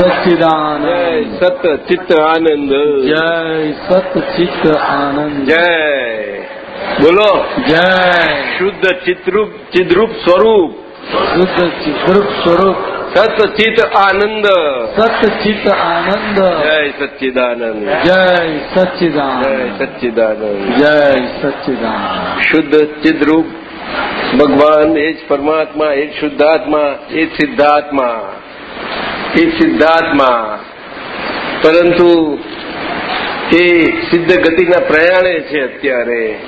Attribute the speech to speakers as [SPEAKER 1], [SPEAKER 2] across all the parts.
[SPEAKER 1] સચ્ચિદાનંદ
[SPEAKER 2] જય સત ચિત્ત આનંદ
[SPEAKER 1] જય સત ચિત્ત આનંદ
[SPEAKER 2] જય બોલો
[SPEAKER 1] જય
[SPEAKER 2] શુદ્ધ ચિત્રુપ ચિદ્રૂપ સ્વરૂપ
[SPEAKER 1] શુદ્ધ ચિદ્રુપ સ્વરૂપ
[SPEAKER 2] સત ચિત્ત આનંદ
[SPEAKER 1] સત ચિત્ત આનંદ
[SPEAKER 2] જય સચ્ચિદાનંદ
[SPEAKER 1] જય
[SPEAKER 2] જય
[SPEAKER 1] સચિદાનંદ
[SPEAKER 2] સચ્ચિદાનંદ
[SPEAKER 1] જય સચ્ચિદાનંદ
[SPEAKER 2] શુદ્ધ ચિદ્રૂપ ભગવાન એ જ પરમાત્મા એ જ શુદ્ધાત્મા એ જ સિદ્ધાત્મા એ સિદ્ધાર્થમાં પરંતુ એ સિદ્ધ ગતિના પ્રયાણે છે અત્યારે.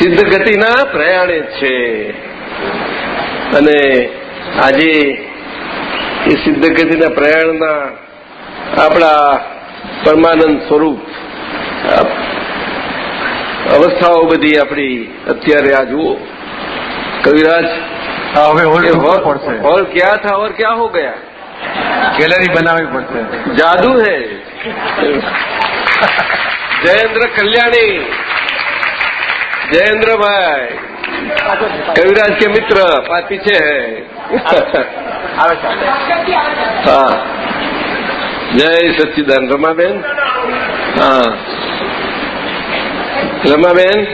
[SPEAKER 2] સિદ્ધ ગતિના પ્રયાણે છે. અને આજે એ સિદ્ધ ગતિના પ્રયાણના આપણા પરમાનંદ સ્વરૂપ અવસ્થાઓ બધી આપણી અત્યારે આ જુઓ. કવિરાજ
[SPEAKER 1] હવે
[SPEAKER 2] હોલ ક્યાં થા? ઓર ક્યાં હો ગયા?
[SPEAKER 1] ગેલેરી બનાવવી પડશે.
[SPEAKER 2] જાદુ હે. જયેન્દ્ર કલ્યાણી. જયેન્દ્રભાઈ. કવિરાજ કે મિત્ર પાતી છે. હા. જય સચ્ચિદાન રમાબેન. હા. રમાબેન.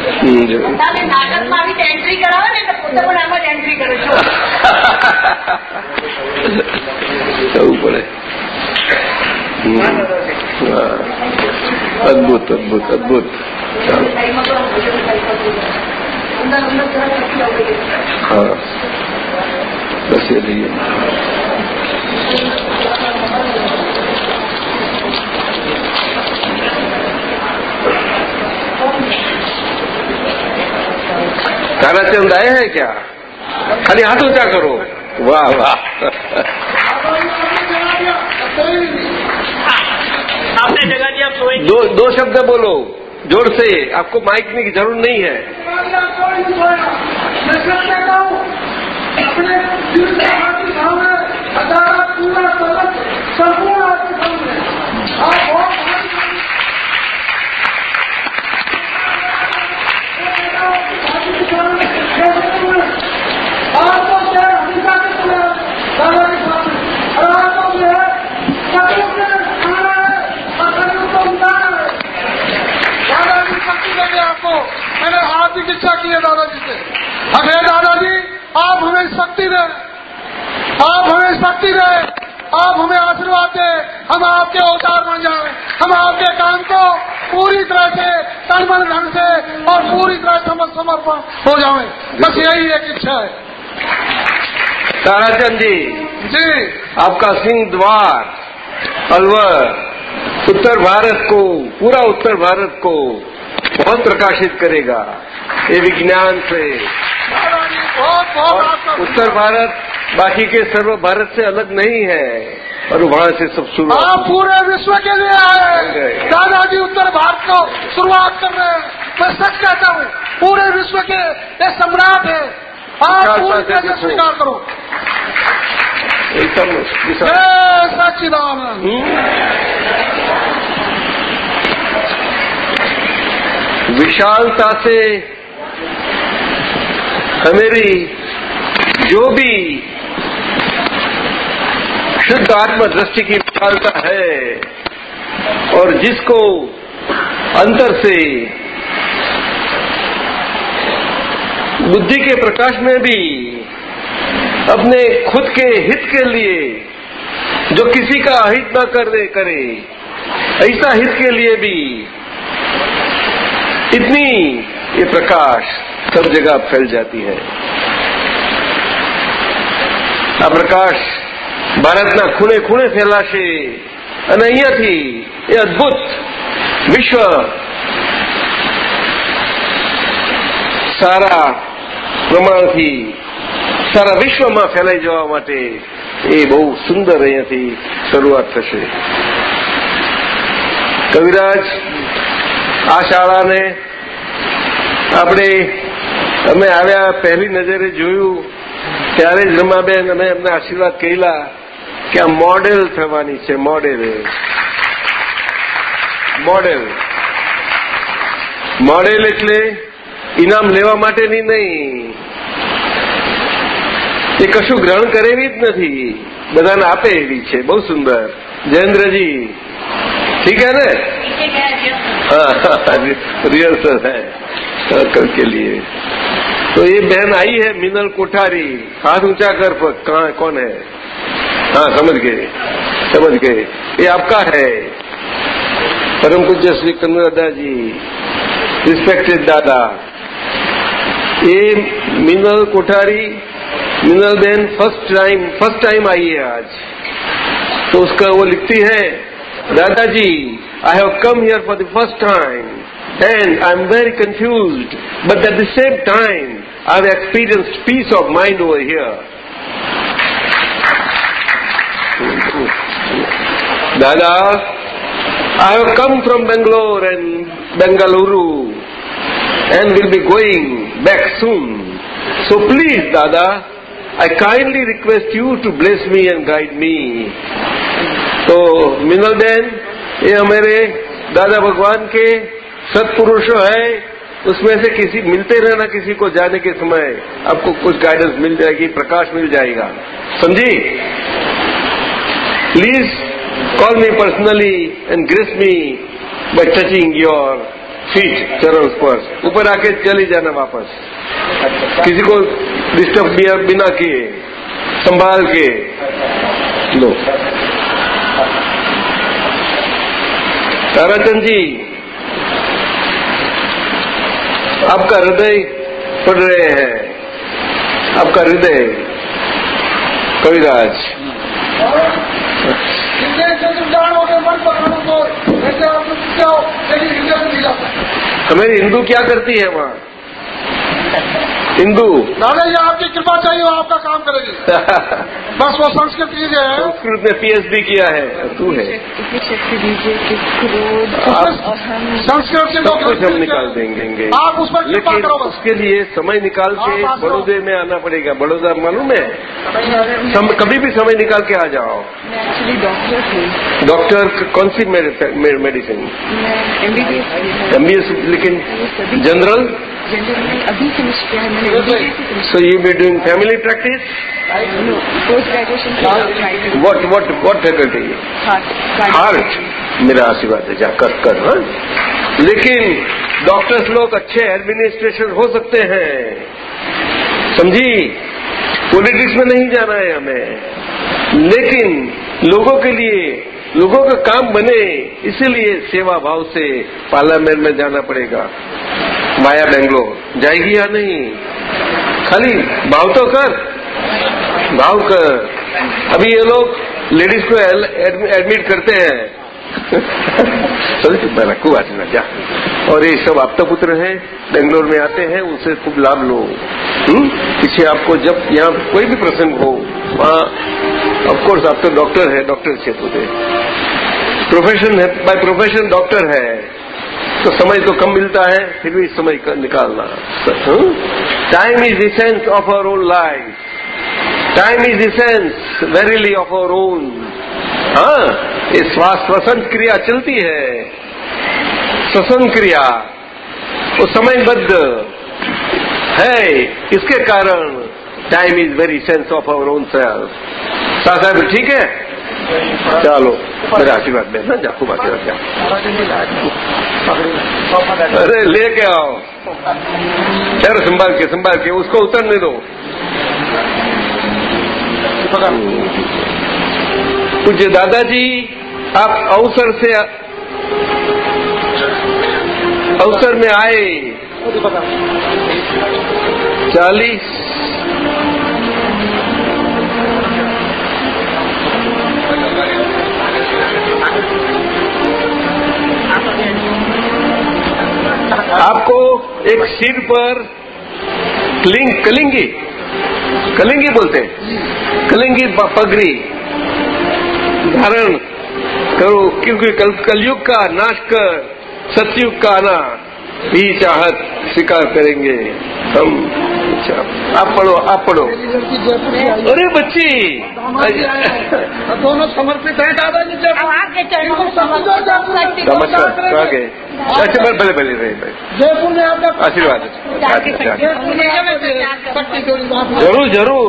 [SPEAKER 3] તમે નાટકમાં આવી એન્ટ્રી કરાવો ને તો પોતે પણ આમાં જ એન્ટ્રી કરો છો.
[SPEAKER 2] થવું પડે. અદભુત અદભુત અદભુત. હા. બસ એ લઈએ ताराचंद आए हैं क्या? खाली हाथ ऊँचा करो। वाह वाह।
[SPEAKER 4] आपने जगह दी आप सोएँगे।
[SPEAKER 2] दो दो शब्द बोलो ज़ोर से। आपको माइक की ज़रूर नहीं है।
[SPEAKER 5] अपने दिल हजारा पूरा संपूर्ण आपके सामने आप बहुत आपको क्या हमेशा के चले दादा के सामने और आपको जो है कदम से खाना है और कदम को उतारना है दादाजी शक्ति देंगे आपको मैंने हाथ की इच्छा की है दादाजी से। अरे दादाजी आप हमें शक्ति दें। आप हमें शक्ति दें। आप हमें आशीर्वाद दें। हम आपके अवतार बन जाए। हम आपके काम को पूरी तरह से तनमन ढंग से और पूरी तरह से समर्पण हो जाए। बस यही एक इच्छा है।
[SPEAKER 2] ताराचंद जी
[SPEAKER 5] जी।
[SPEAKER 2] आपका सिंह द्वार अलवर उत्तर भारत को पूरा उत्तर भारत को बहुत प्रकाशित करेगा ये विज्ञान से। उत्तर भारत बाकी के सर्व भारत से अलग नहीं है। और वहाँ से सब शुरू
[SPEAKER 5] आप पूरे विश्व के लिए आए। दादाजी उत्तर भारत को शुरुआत कर रहे हैं। मैं सच कहता हूँ पूरे विश्व के ये सम्राट है। आप पूरी स्वीकार करो।
[SPEAKER 2] एकदम विशाल।
[SPEAKER 5] जय सच्चिदानंद
[SPEAKER 2] हम्म? विशालता से हमेरी जो भी शुद्ध आत्म दृष्टि की विशालता है और जिसको अंतर से बुद्धि के प्रकाश में भी, अपने खुद के हित के लिए जो किसी का अहित न कर करे, ऐसा हित के लिए भी इतनी ये प्रकाश सब जगह फैल जाती है આ પ્રકાશ ભારતના ખૂણે ખૂણે ફેલાશે અને અહીંયાથી એ અદભુત વિશ્વ સારા પ્રમાણથી સારા વિશ્વમાં ફેલાઈ જવા માટે એ બહુ સુંદર અહીંયાથી શરૂઆત થશે કવિરાજ આ શાળાને આપણે અમે આવ્યા, પહેલી નજરે જોયું, ત્યારે જ રમાબેન અમે એમને આશીર્વાદ કહેલા કે આ મોડેલ થવાની છે, મોડેલ. મોડેલ. મોડેલ એટલે ઇનામ લેવા માટેની નહીં. એ કશું ગ્રહણ કરેલી જ નથી. બધાને આપે એવી છે. બહુ સુંદર. જયેન્દ્રજી,
[SPEAKER 3] ઠીક હે
[SPEAKER 2] ને? रिहर्सल है। हाँ, कल के लिए। तो ये बहन आई है मिनल कोठारी। हाथ ऊँचा कर कहाँ कौन है? हाँ समझ गए समझ गए। ये आपका है। परम पूज्य श्री कन्नदा जी रिस्पेक्टेड दादा। ये मिनल कोठारी मिनल बहन फ़र्स्ट टाइम फ़र्स्ट टाइम आई है आज। तो उसका वो लिखती है दादाजी I have come here for the first time and I'm very confused, but at the same time I've experienced peace of mind over here. Dada, I have come from Bangalore and Bengaluru and will be going back soon. So please, Dada, I kindly request you to bless me and guide me. So, Minal ये हमारे दादा भगवान के सत्पुरुषों है। उसमें से किसी, मिलते रहना किसी को जाने के समय आपको कुछ गाइडेंस मिल जाएगी, प्रकाश मिल जाएगा। समझी? Please call me personally and grace me by touching your feet चरण स्पर्श ऊपर आके चले जाना वापस। किसी को डिस्टर्ब बिना किए संभाल के लो। ताराचंद जी, आपका हृदय पढ़ रहे हैं। आपका हृदय, कविराज।
[SPEAKER 5] पकड़ो तो
[SPEAKER 2] हिंदू क्या करती है वहाँ? हिंदू
[SPEAKER 5] दादा जी आपकी कृपा चाहिए वो आपका काम करेगी। बस वो संस्कृत की जो है।
[SPEAKER 2] संस्कृत में पीएचडी किया है। तू है।
[SPEAKER 5] संस्कृत से
[SPEAKER 2] सब कुछ हम निकाल देंगे
[SPEAKER 5] आप उस पर
[SPEAKER 2] लेकिन उसके लिए समय निकाल के। बड़ौदे में आना पड़ेगा। बड़ौदा मालूम है? कभी भी समय निकाल के आ जाओ।
[SPEAKER 6] एक्चुअली डॉक्टर
[SPEAKER 2] डॉक्टर कौन सी मेडिसिन?
[SPEAKER 6] मैं एमबीबीएस
[SPEAKER 2] लेकिन जनरल?
[SPEAKER 6] जनरल अभी फिनिश किया है मैंने
[SPEAKER 2] so you be doing family practice
[SPEAKER 6] post graduation की
[SPEAKER 2] what what what
[SPEAKER 6] faculty
[SPEAKER 2] heart मेरा आशीर्वाद है जा कर कर हाँ? लेकिन डॉक्टर्स लोग अच्छे एडमिनिस्ट्रेशन हो सकते हैं। समझी? पॉलिटिक्स में नहीं जाना है हमें। लेकिन लोगों के लिए लोगों का काम बने इसीलिए सेवा भाव से पार्लियामेंट में जाना पड़ेगा। माया बेंगलोर। जाएगी या नहीं? खाली भाव तो कर। भाव कर। अभी ये लोग लेडीज़ को एडमिट करते हैं। चल मैं रखू आज ना जा। और ये सब आपता पुत्र हैं, बेंगलोर में आते हैं, उनसे खूब लाभ लो। हुँ? पीछे आपको जब यहाँ कोई भी प्रसंग हो, वहाँ ऑफकोर्स आप तो डॉक्टर है डॉक्टर क्षेत्र प्रोफेशन है बाय प्रोफेशन डॉक्टर है। तो समय तो कम मिलता है, फिर भी समय का निकालना। Time is essence of our own life time is essence verily of our own हाँ ये श्वास श्वसन क्रिया चलती है। श्वसन क्रिया, वो समयबद्ध है। इसके कारण? Time is very sense of our own self साहब, ठीक है? चलो, मेरा आशीर्वाद देना जा खूब आशीर्वाद जा अरे, लेके आओ। चलो संभाल के संभाल के, उसको उतरने दो। पूज्य दादाजी, आप अवसर से अवसर में आए। चालीस एक सिर पर कलिंग, कलिंगी कलिंगी बोलते हैं। कलिंगी पगड़ी, धारण करो, क्योंकि कल, कलयुग का नाश कर, सत्युग का आना भी चाहत, स्वीकार करेंगे हम। अच्छा आप पढ़ो आप पढ़ो। अरे बच्ची।
[SPEAKER 5] दोनों समर्पित हैं दादाजी
[SPEAKER 3] अब
[SPEAKER 5] जयपुर
[SPEAKER 3] आपके चरणों में
[SPEAKER 5] समझो जयपुर
[SPEAKER 2] गए अच्छा भले भले भले रहे भाई
[SPEAKER 5] जयपुर में आपका
[SPEAKER 2] आशीर्वाद।
[SPEAKER 5] है।
[SPEAKER 2] ज़रूर ज़रूर।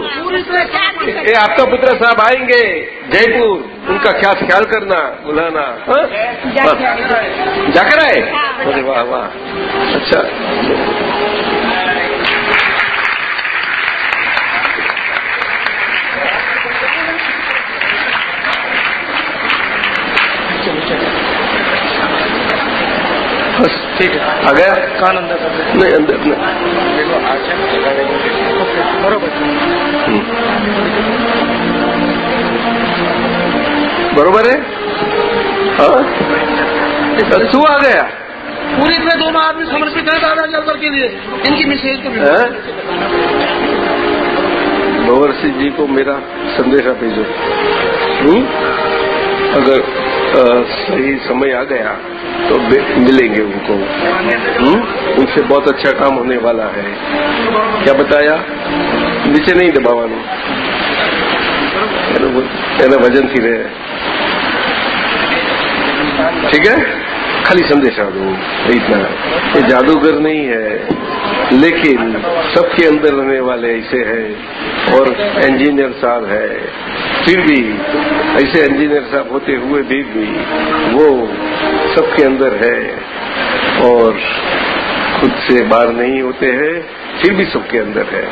[SPEAKER 2] ये आपका पुत्र साहब आएँगे जयपुर। उनका क्या ख्याल करना बुलाना। हाँ? हाँ। जाकर आए? अरे वाह वाह। अच्छा बस ठीक है। आ गया
[SPEAKER 1] कान अंदर कर
[SPEAKER 2] नहीं अंदर नहीं।
[SPEAKER 1] बरोबर।
[SPEAKER 2] हम्म। है? हाँ। तू आ गया?
[SPEAKER 5] पूरी तरह दोनों आदमी समर्पित हैं दादाजी अवसर के लिए। इनकी मिसेज को भी
[SPEAKER 2] हैं? भंवर सिंह जी को मेरा संदेशा भेजो। हम्म? अगर अ, सही समय आ गया तो बे- मिलेंगे उनको हम्म? उनसे बहुत अच्छा काम होने वाला है क्या बताया नीचे नहीं દબાવવાનું એનું એના વજનથી રહે ठीक है खाली संदेशा दो इतना ये जादूगर नहीं है लेकिन सबके अंदर रहने वाले ऐसे हैं और इंजीनियर साहब है। फिर भी ऐसे इंजीनियर साहब होते हुए भी, भी वो सबके अंदर है और खुद से बाहर नहीं होते हैं फिर भी सबके अंदर है।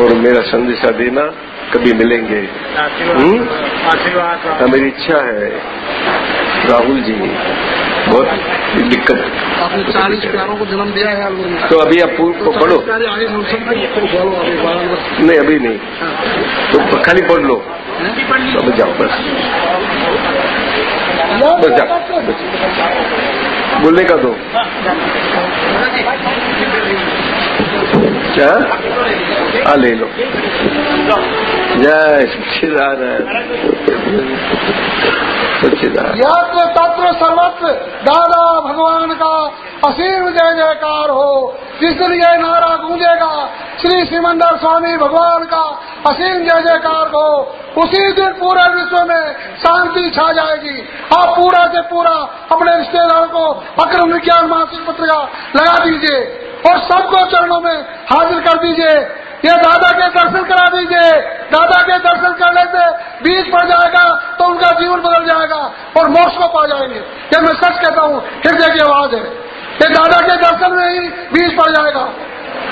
[SPEAKER 2] और मेरा संदेशा देना कभी मिलेंगे। हम्म?
[SPEAKER 1] आशीर्वाद।
[SPEAKER 2] हाँ, मेरी इच्छा है। राहुल जी बहुत दिक्कत
[SPEAKER 5] आपने चालीस प्यारों को जन्म दिया है में
[SPEAKER 2] तो अभी आप
[SPEAKER 5] तो
[SPEAKER 2] पढ़ो।
[SPEAKER 5] हैं
[SPEAKER 2] नहीं अभी नहीं। तो खाली पढ़ लो। तो अब जाओ बस। बस जाओ। बोलने का दो। क्या? हाँ ले लो। जय श्री सच्चिदानंद
[SPEAKER 5] यज्ञ तत्व सर्वत्र दादा भगवान का असीम जय जयकार हो। ये नारा गूंजेगा। श्री सिमंदर स्वामी भगवान का असीम जय जयकार हो। उसी दिन पूरे विश्व में शांति छा जाएगी। आप पूरा से पूरा अपने रिश्तेदारों को अक्रम विज्ञान मासिक पत्रिका लगा दीजिए और सबको चरणों में हाजिर कर दीजिए। ये दादा के दर्शन करा दीजिए। दादा के दर्शन करने से बीज पड़ जाएगा तो उनका जीवन बदल जाएगा और मोक्ष को पा जाएँगे। ये मैं सच कहता हूँ, हृदय की आवाज़ है। ये दादा के दर्शन में ही बीज पड़ जाएगा।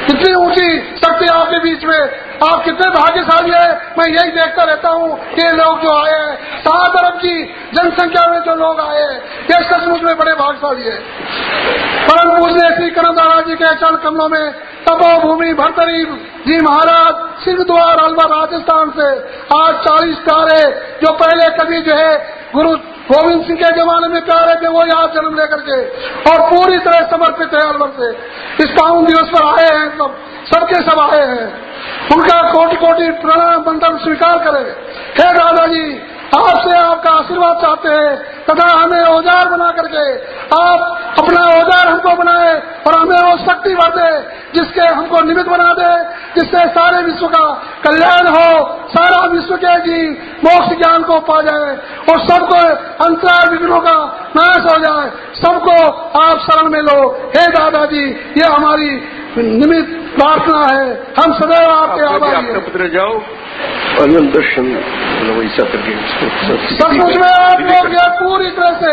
[SPEAKER 5] कितनी ऊँची शक्ति आपके बीच में। आप कितने भाग्यशाली है। मैं यही देखता रहता हूँ ये लोग जो आए हैं सात अरब की जनसंख्या में जो लोग आए हैं, ये सचमुच में बड़े भाग्यशाली है। परम पूजने श्री कनदारा जी के चरण कमलों में तपोभूमि भरतरी जी महाराज सिंह द्वार अलवर राजस्थान से आज चालीस प्यारे जो पहले कभी जो है, गुरु गोविंद सिंह के जमाने में कह रहे थे, वो यहाँ जन्म लेकर के। और पूरी तरह समर्पित है अलवर से। इस पावन दिवस पर आए हैं सब। सबके सब आए हैं। उनका कोटि कोटि प्रणाम, बंधन स्वीकार करें। हे दादाजी आपसे आपका आशीर्वाद चाहते हैं। तथा हमें औज़ार बना करके आप अपना औज़ार हमको बनाए और हमें वो शक्ति भर दे जिसके हमको निमित्त बना दे, जिससे सारे विश्व का कल्याण हो, सारा विश्व के जी मोक्ष ज्ञान को पा जाए और सबको अंतराय विघ्नों का नाश हो जाए। सबको आप शरण में लो। हे दादाजी, ये हमारी निमित्त प्रार्थना है। हम सदैव आपके
[SPEAKER 2] आप
[SPEAKER 5] आभारी
[SPEAKER 2] आपका पुत्र जाओ। अनंत दर्शन। मतलब वैसा करके उसको
[SPEAKER 5] सचमुच में आप लोग पूरी तरह से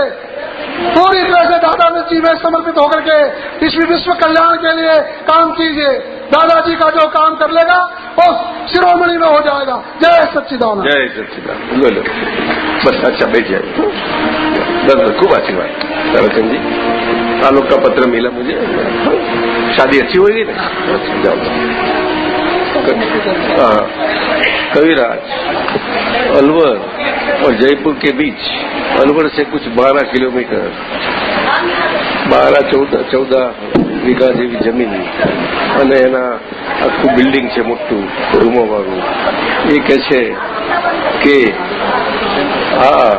[SPEAKER 5] पूरी तरह से दादाजी जी में समर्पित होकर के इस विश्व कल्याण के लिए काम कीजिए। दादाजी का जो काम कर लेगा वो शिरोमणि में हो जाएगा। जय सच्चिदानंद।
[SPEAKER 2] जय सच्चिदानंद। लो लो बस अच्छा बैठ जाए खूब आशीर्वाद ताराचंद जी। आलोक का पत्र मिला मुझे शादी अच्छी होगी ना अच्छा, जाओ हाँ कविराज अलवर और जयपुर के बीच अलवर से कुछ 12 કિલોમીટર બારા ચૌદા ચૌદા વીઘા જેવી જમીન અને એના આખું બિલ્ડિંગ છે મોટું રૂમો વાળું એ કે છે કે આ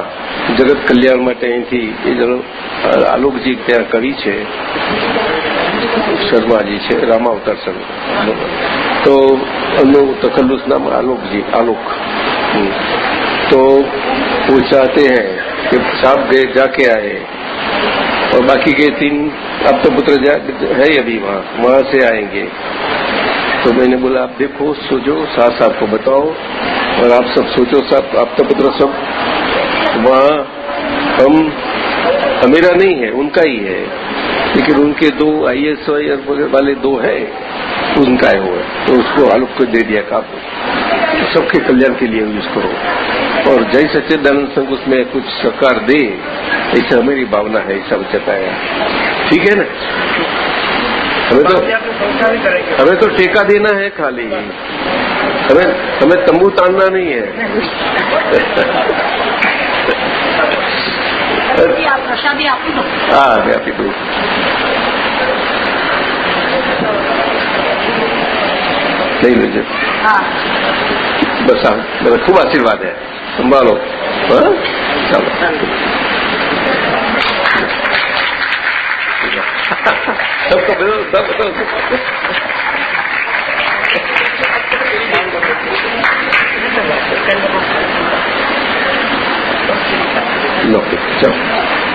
[SPEAKER 2] જગત કલ્યાણ માટે અહીંથી એ જણ આલોકજી ત્યાં કવિ છે શર્માજી છે રામાવતાર શર્મા તો એમનું तखल्लुस नाम आलोक जी आलोक हम्म। तो वो चाहते हैं कि साहब गए जाके आए और बाकी के तीन अब तो पुत्र जा है ही अभी वहाँ वहाँ से आएंगे तो मैंने बोला आप देखो सोचो सास साहब को बताओ और आप सब सोचो सब आप तो पुत्र सब वहाँ हम मेरा नहीं है, उनका ही है। लेकिन उनके दो आई एस वाले दो है, उनका है वो। है तो उसको आलोक को दे दिया काम। तो सबके कल्याण के लिए यूज़ करो और जय सच्चिदानंद संघ उसमें कुछ सरकार दे, ऐसा मेरी भावना है, ऐसा बताया ठीक है ना? हमें तो हमें तो टेका देना है खाली। हमें हमें तंबू तानना नहीं है।
[SPEAKER 3] आप प्रसादी આપી દો
[SPEAKER 2] હા મેં આપી દઉં લઈ લેજો
[SPEAKER 3] હા
[SPEAKER 2] બસ આ બધા ખૂબ આશીર્વાદ હે સંભાળો હા ચાલો सबको दो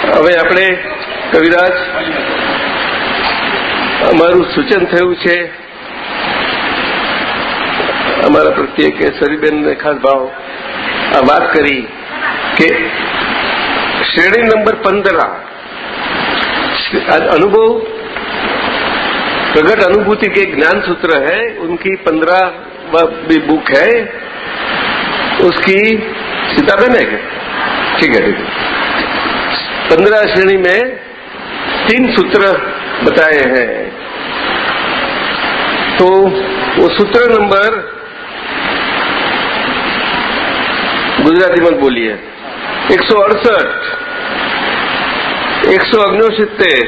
[SPEAKER 2] હવે આપણે કવિરાજ અમારું સૂચન થયું છે અમારા પ્રત્યે કે સરીબેનને ખાસ ભાવ આ વાત કરી કે श्रेणी नंबर पंद्रह अनुभव प्रगट अनुभूति के ज्ञान सूत्र है उनकी पंद्रह बुक है उसकी सीताबेन है क्या ठीक है ठीक है पंद्रह श्रेणी में तीन सूत्र बताए हैं तो वो सूत्र नंबर गुजराती मत बोलिए એકસો અડસઠ એકસો ઓગણસિત્તેર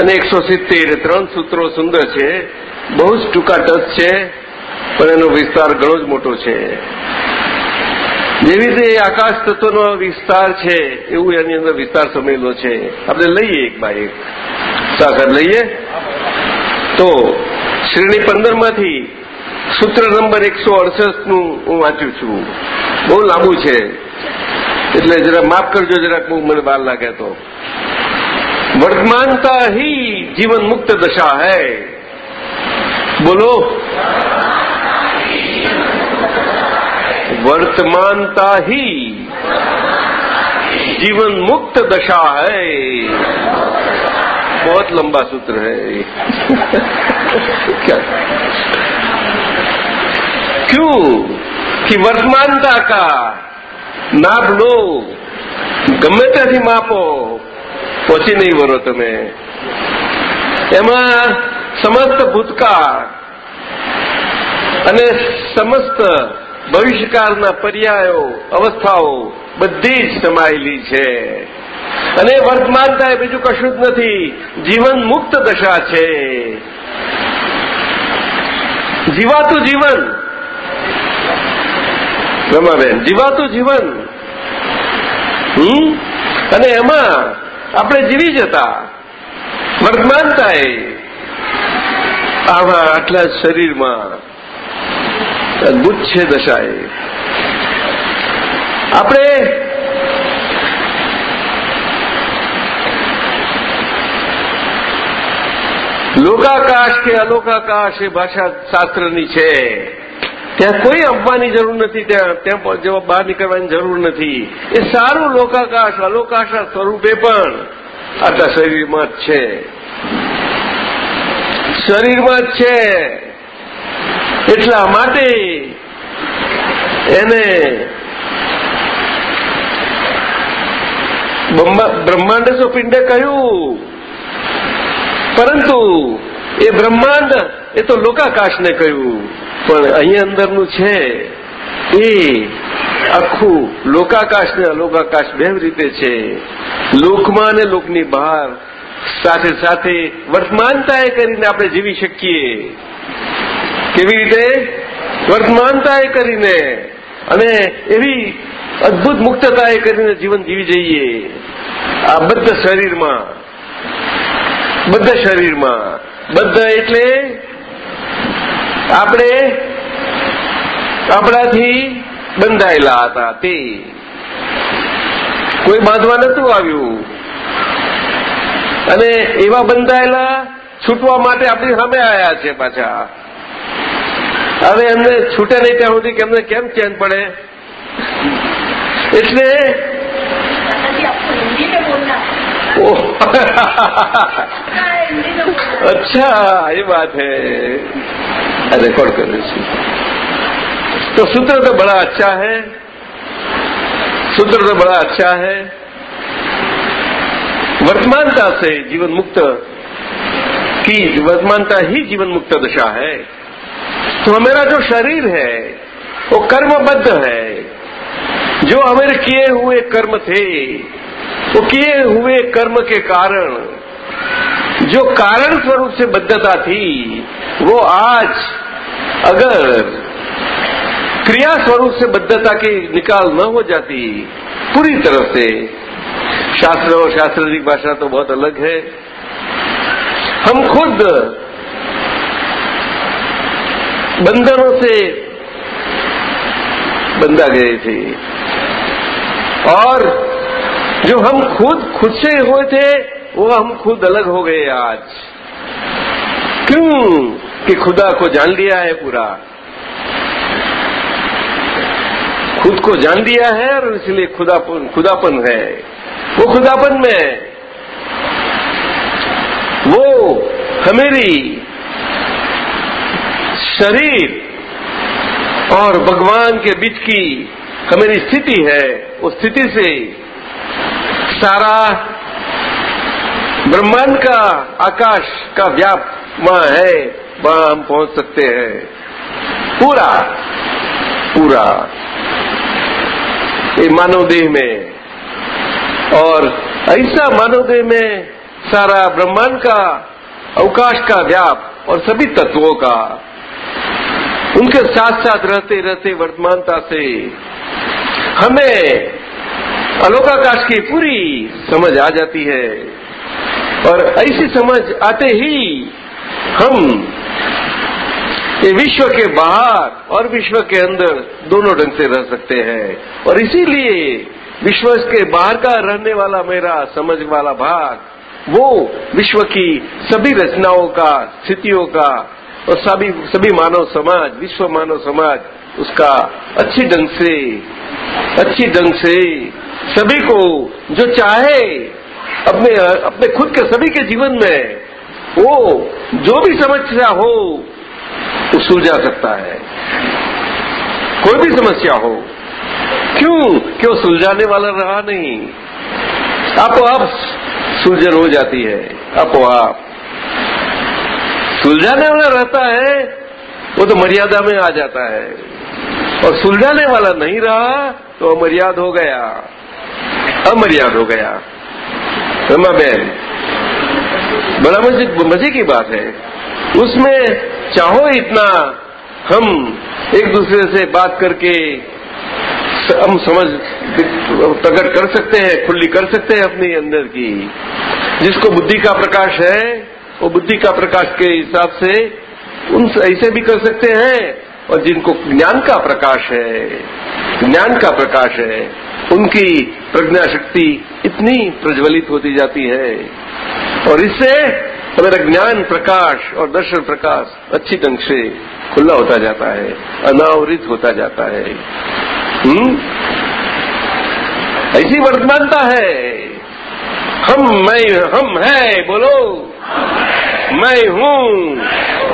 [SPEAKER 2] અને એકસો સિત્તેર ત્રણ સૂત્રો સુંદર છે બહુ જ ટૂંકા ટચ છે પણ એનો વિસ્તાર ઘણો જ મોટો છે જેવી રીતે આકાશ તત્વનો વિસ્તાર છે, એવું એની અંદર વિસ્તાર સમયેલો છે. આપણે લઈએ એક બાય એક. સાકર લઈએ. તો શ્રેણી પંદરમાંથી સૂત્ર નંબર એકસો અડસઠનું હું વાંચું છું. બહુ લાંબુ છે. એટલે જરા માફ કરજો, જરાક બહુ મને બાર લાગે તો. વર્તમાનતા હિ જીવન મુક્ત દશા હૈ. બોલો. वर्तमानता ही जीवन मुक्त दशा है बहुत लंबा सूत्र है क्या क्यों कि वर्तमानता का નાપ લો ગમે ત્યાંથી માપો પહોંચી નહીં વરો તમે એમાં સમસ્ત ભૂતકાળ અને સમસ્ત ભવિષ્યકાળના પર્યાયો, અવસ્થાઓ બધી જ સમાયેલી છે. અને વર્તમાનતા એ બીજું કશું જ નથી. જીવન મુક્ત દશા છે. જીવાતું જીવન. રમાબેન, જીવાતું જીવન. હમ? અને એમાં આપણે જીવી જતા. વર્તમાનતાએ આવા આટલા શરીરમાં. અદભુત છે દશાએ આપણે લોકાકાશ કે અલોકાકાશ એ ભાષા શાસ્ત્રની છે ત્યાં કોઈ આપવાની જરૂર નથી ત્યાં ત્યાં જેવા બહાર નીકળવાની જરૂર નથી એ સારું લોકાકાશ અલોકાશા સ્વરૂપે પણ આટલા શરીરમાં જ છે શરીરમાં જ છે એટલા માટે એને બ્રહ્માંડ સો પિંડે કહ્યું? પરંતુ એ બ્રહ્માંડ એ તો લોકાકાશને કહ્યું. પણ અહીં અંદરનું છે એ આખું લોકાકાશ ને અલોકાકાશ બે રીતે છે. લોકમાં અને લોકની બહાર સાથે સાથે વર્તમાનતાએ કરીને આપણે જીવી શકીએ. કેવી રીતે? વર્તમાનતાએ કરીને અને એવી અદભુત મુક્તતાએ કરીને જીવન જીવી જઈએ. આ બધા શરીરમાં. બધા શરીરમાં. બધા એટલે આપણે આપણાથી બંધાયેલા હતા તે. કોઈ બાંધવા નતું આવ્યું. અને એવા બંધાયેલા છૂટવા માટે આપણી સામે આવ્યા છે પાછા. હવે એમને છૂટે નહીં ત્યાં સુધી કે એમને કેમ ચેન પડે એટલે
[SPEAKER 3] दादाजी आपको हिंदी में बोलना है
[SPEAKER 2] ओह,
[SPEAKER 3] हिंदी में बोलना
[SPEAKER 2] अच्छा ये बात है रिकॉर्ड कर रही तो सूत्र तो बड़ा अच्छा है सूत्र तो बड़ा अच्छा है वर्तमानता से जीवन मुक्त की वर्तमानता ही जीवन मुक्त दशा है तो हमारा जो शरीर है, वो कर्मबद्ध है। जो हमारे किए हुए कर्म थे, वो किए हुए कर्म के कारण, जो कारण स्वरूप से बद्धता थी, वो आज अगर क्रिया स्वरूप से बद्धता की निकाल न हो जाती, पूरी तरह से, शास्त्र और शास्त्रीय भाषा तो बहुत अलग है। हम खुद बंधनों से बंधा गए थे। और जो हम खुद खुद से हुए थे, वो हम खुद अलग हो गए आज। क्यों कि खुदा को जान लिया है पूरा? खुद को जान लिया है और इसलिए खुदापन खुदापन है। वो खुदापन में वो हमेरी शरीर और भगवान के बीच की हमारी स्थिति है, उस स्थिति से सारा ब्रह्मांड का आकाश का व्याप वहाँ है, वहाँ हम पहुँच सकते हैं। पूरा पूरा। ये मानव देह में और ऐसा मानव देह में सारा ब्रह्मांड का, अवकाश का व्याप और सभी तत्वों का उनके साथ साथ रहते रहते वर्तमानता से हमें अलोकाकाश की पूरी समझ आ जाती है। और ऐसी समझ आते ही हम ये विश्व के बाहर और विश्व के अंदर दोनों ढंग से रह सकते हैं। और इसीलिए विश्व के बाहर का रहने वाला मेरा समझ वाला भाग, वो विश्व की सभी रचनाओं का, स्थितियों का और सभी सभी मानव समाज, विश्व मानव समाज, उसका अच्छी ढंग से, अच्छी ढंग से सभी को जो चाहे, अपने अपने खुद के सभी के जीवन में, वो जो भी समस्या हो, वो सुलझा सकता है। कोई भी समस्या हो, क्यों क्यों सुलझाने वाला रहा नहीं? आपो आप सुलझन हो जाती है, आपो आप सुलझाने वाला रहता है, वो तो मर्यादा में आ जाता है। और सुलझाने वाला नहीं रहा तो अमर्याद हो गया। अमर्याद हो गया। रमा बहन बड़ा मज़े मज़े की बात है। उसमें चाहो इतना, हम एक दूसरे से बात करके हम समझ प्रकट कर सकते हैं, खुली कर सकते हैं अपने अंदर की। जिसको बुद्धि का प्रकाश है वो बुद्धि का प्रकाश के हिसाब से उन ऐसे भी कर सकते हैं, और जिनको ज्ञान का प्रकाश है, ज्ञान का प्रकाश है, उनकी प्रज्ञा शक्ति इतनी प्रज्वलित होती जाती है। और इससे हमारा ज्ञान प्रकाश और दर्शन प्रकाश अच्छी ढंग से खुला होता जाता है अनावरित होता जाता है। हम्म? ऐसी वर्तमानता है। हम मैं हम है, बोलो। मैं हूँ,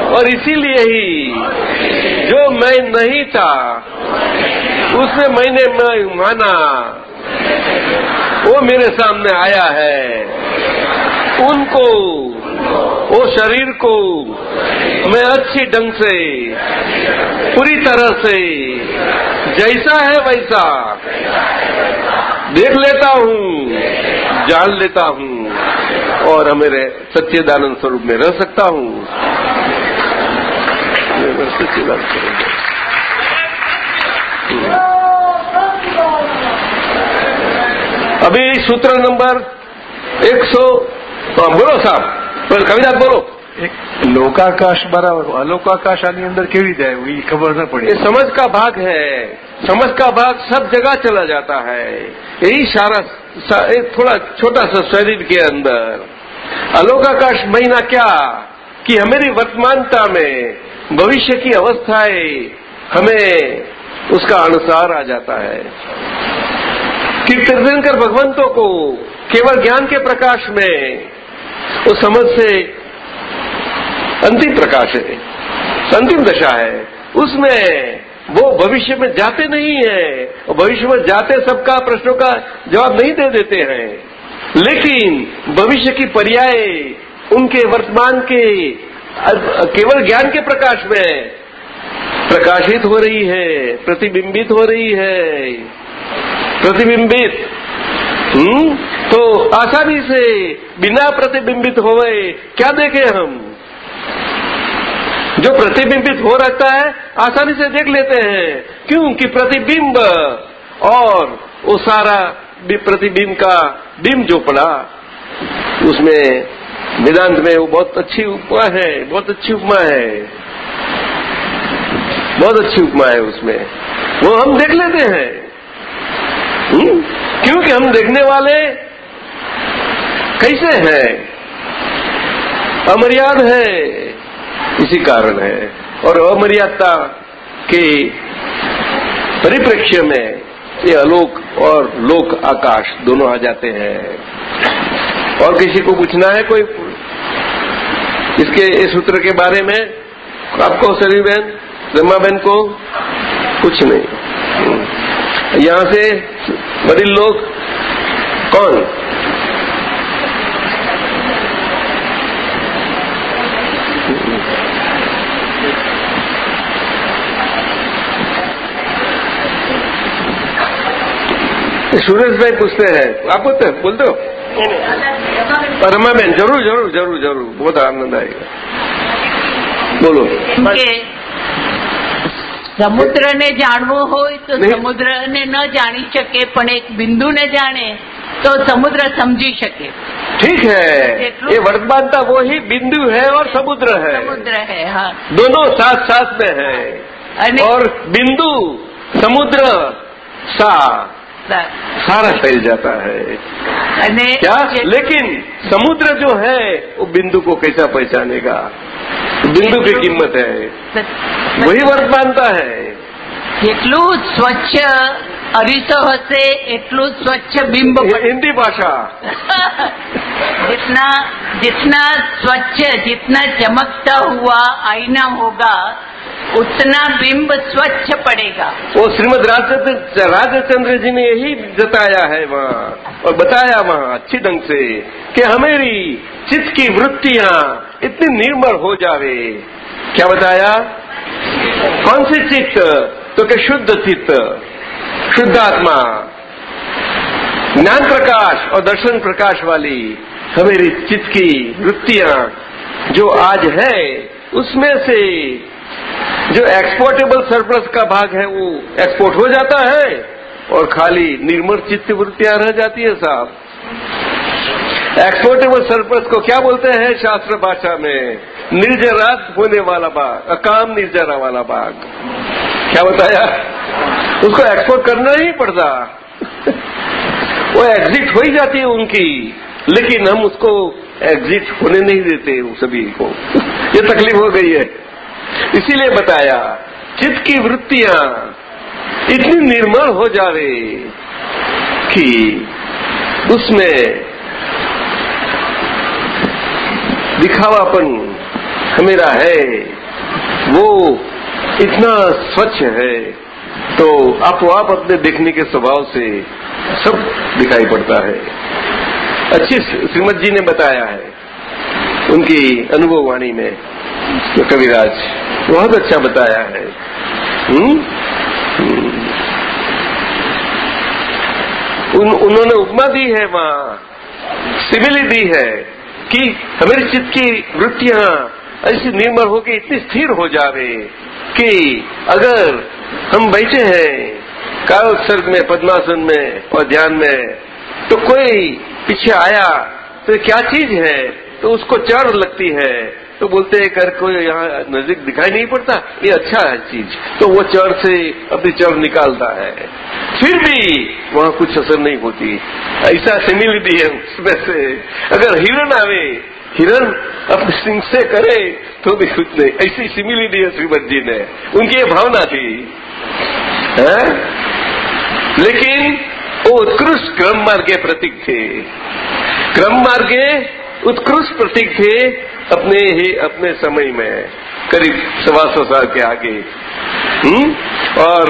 [SPEAKER 2] और इसीलिए ही जो मैं नहीं था उसमें मैंने मैं माना। वो मेरे सामने आया है। उनको, वो शरीर को मैं अच्छी ढंग से, पूरी तरह से, जैसा है वैसा देख लेता हूँ, जान लेता हूँ। और मेरे सच्चेदानंद स्वरूप में रह सकता हूँ मैं सच्चिदानंद स्वरूप में। अभी सूत्र नंबर एक सौ हाँ, बोलो साहब बोलो, कविदास बोलो એક
[SPEAKER 1] લોકાકાશ બરાબર અલોકાકાશ આની અંદર કેવી જાય એ ખબર ન
[SPEAKER 2] ये
[SPEAKER 1] પડી
[SPEAKER 2] समझ का भाग है समझ का भाग सब जगह चला जाता है यही सारा सा, एक थोड़ा छोटा सा शरीर के अंदर अलोकाकाश महीना क्या? कि हमारी वर्तमानता में, भविष्य की अवस्थाएँ, हमें उसका अनुसार आ जाता है। कि तीर्थंकर भगवंतों को केवल ज्ञान के प्रकाश में, उस समझ से अंतिम प्रकाश है, अंतिम दशा है। उसमें वो भविष्य में जाते नहीं है, और भविष्य में जाते सबका प्रश्नों का जवाब नहीं दे देते हैं। लेकिन भविष्य की पर्याय उनके वर्तमान के केवल ज्ञान के प्रकाश में प्रकाशित हो रही है, प्रतिबिंबित हो रही है। प्रतिबिंबित हम्म? तो आसानी से बिना प्रतिबिंबित होए क्या देखें हम? जो प्रतिबिंबित हो रहता है, आसानी से देख लेते हैं। क्योंकि प्रतिबिंब और वो सारा प्रतिबिंब का बिंब जो पड़ा, उसमें वेदांत में वो बहुत अच्छी उपमा है, बहुत अच्छी उपमा है। बहुत अच्छी उपमा है उसमें। वो हम देख लेते हैं। हम्म? क्योंकि हम देखने वाले कैसे हैं? अमर्याद है। इसी कारण है। और अमर्यादता के परिप्रेक्ष्य में ये अलोक और लोक आकाश दोनों आ जाते हैं। और किसी को पूछना है कोई? इसके, इस सूत्र के बारे में? आपको सरी बहन? रमा बहन को? कुछ नहीं। यहाँ से बड़ी लोग कौन? सुरेश भाई पूछते हैं आप बोलते हैं बोलते हो रमा बहन जरूर जरूर जरूर जरूर बहुत आनंद आएगा બોલો
[SPEAKER 7] કે સમુદ્રને જાણવું હોય તો
[SPEAKER 2] નહીં.
[SPEAKER 7] સમુદ્રને ન જાણી શકે પણ એક બિંદુને જાણે તો સમુદ્ર સમજી શકે
[SPEAKER 2] ठीक है
[SPEAKER 7] એટલું-
[SPEAKER 2] ये वर्तमानता वो ही बिंदु है और समुद्र है
[SPEAKER 7] સમુદ્ર હે હા
[SPEAKER 2] दोनों साथ साथ में है
[SPEAKER 7] અને
[SPEAKER 2] और बिंदु समुद्र सा
[SPEAKER 7] सा-
[SPEAKER 2] सारा फैल जाता है
[SPEAKER 7] અને
[SPEAKER 2] क्या
[SPEAKER 7] જે-
[SPEAKER 2] लेकिन समुद्र जो है वो बिंदु को कैसा पहचानेगा बिंदु की कीमत है वही वर्तमानता है
[SPEAKER 7] જેટલું સ્વચ્છ અરીસો હશે એટલું સ્વચ્છ બિંબ
[SPEAKER 2] हि- हिंदी भाषा
[SPEAKER 7] जितना जितना स्वच्छ जितना चमकता हुआ आईना होगा उतना बिंब स्वच्छ पड़ेगा।
[SPEAKER 2] वो श्रीमद राजचंद्र जी ने यही जताया है वहाँ, और बताया वहाँ अच्छी ढंग से कि हमारी चित्त की वृत्तियाँ इतनी निर्मल हो जावे। क्या बताया? कौन सी चित्त? तो कि शुद्ध चित्त, शुद्ध आत्मा। ज्ञान प्रकाश और दर्शन प्रकाश वाली हमारी चित्त की वृत्तियाँ जो आज है, उसमें से जो एक्सपोर्टेबल सरप्लस का भाग है, वो एक्सपोर्ट हो जाता है और खाली निर्मल चित्त वृत्तियाँ रह जाती है साहब। एक्सपोर्टेबल सरप्लस को क्या बोलते हैं? शास्त्र भाषा में निर्जरात होने वाला भाग, अकाम निर्जरा वाला भाग। क्या बताया? उसको एक्सपोर्ट करना ही पड़ता। वो एग्जिट हो ही जाती है उनकी, लेकिन हम उसको एग्जिट होने नहीं देते सभी को। ये तकलीफ़ हो गई है। इसीलिए बताया चित्त की वृत्तियाँ इतनी निर्मल हो जावे कि उसमें दिखावापन हमेरा है, वो इतना स्वच्छ है तो आपो आप अपने देखने के स्वभाव से सब दिखाई पड़ता है। अच्छी श्रीमद जी ने बताया है, उनकी अनुभव वाणी में। तो कविराज बहुत अच्छा बताया है हुँ? हुँ। उन, उन्होंने उपमा दी है वहाँ सिविली दी है कि हमारी चित्त की वृत्तियाँ ऐसी निर्मल होकर इतनी स्थिर हो जावे कि अगर हम बैठे हैं कायोत्सर्ग में पद्मासन में और ध्यान में तो कोई पीछे आया तो क्या चीज़ है तो उसको चढ़ लगती है तो बोलते हैं, कर को यहाँ नज़दीक दिखाई नहीं पड़ता, ये अच्छा है चीज़। तो वो चर से अपनी चर निकालता है। फिर भी वहाँ कुछ असर नहीं होती। ऐसा सिमिलिटी है उसमें से। अगर हिरण आवे, हिरण अपने सिंह से करे तो भी कुछ नहीं। ऐसी सिमिलिटी है श्रीमद जी ने। उनकी ये भावना थी। है? लेकिन वो उत्कृष्ट क्रम मार्ग के प्रतीक थे। क्रम मार्ग उत्कृष्ट प्रतीक थे अपने ही, अपने समय में, करीब सवा सौ साल के आगे हुँ? और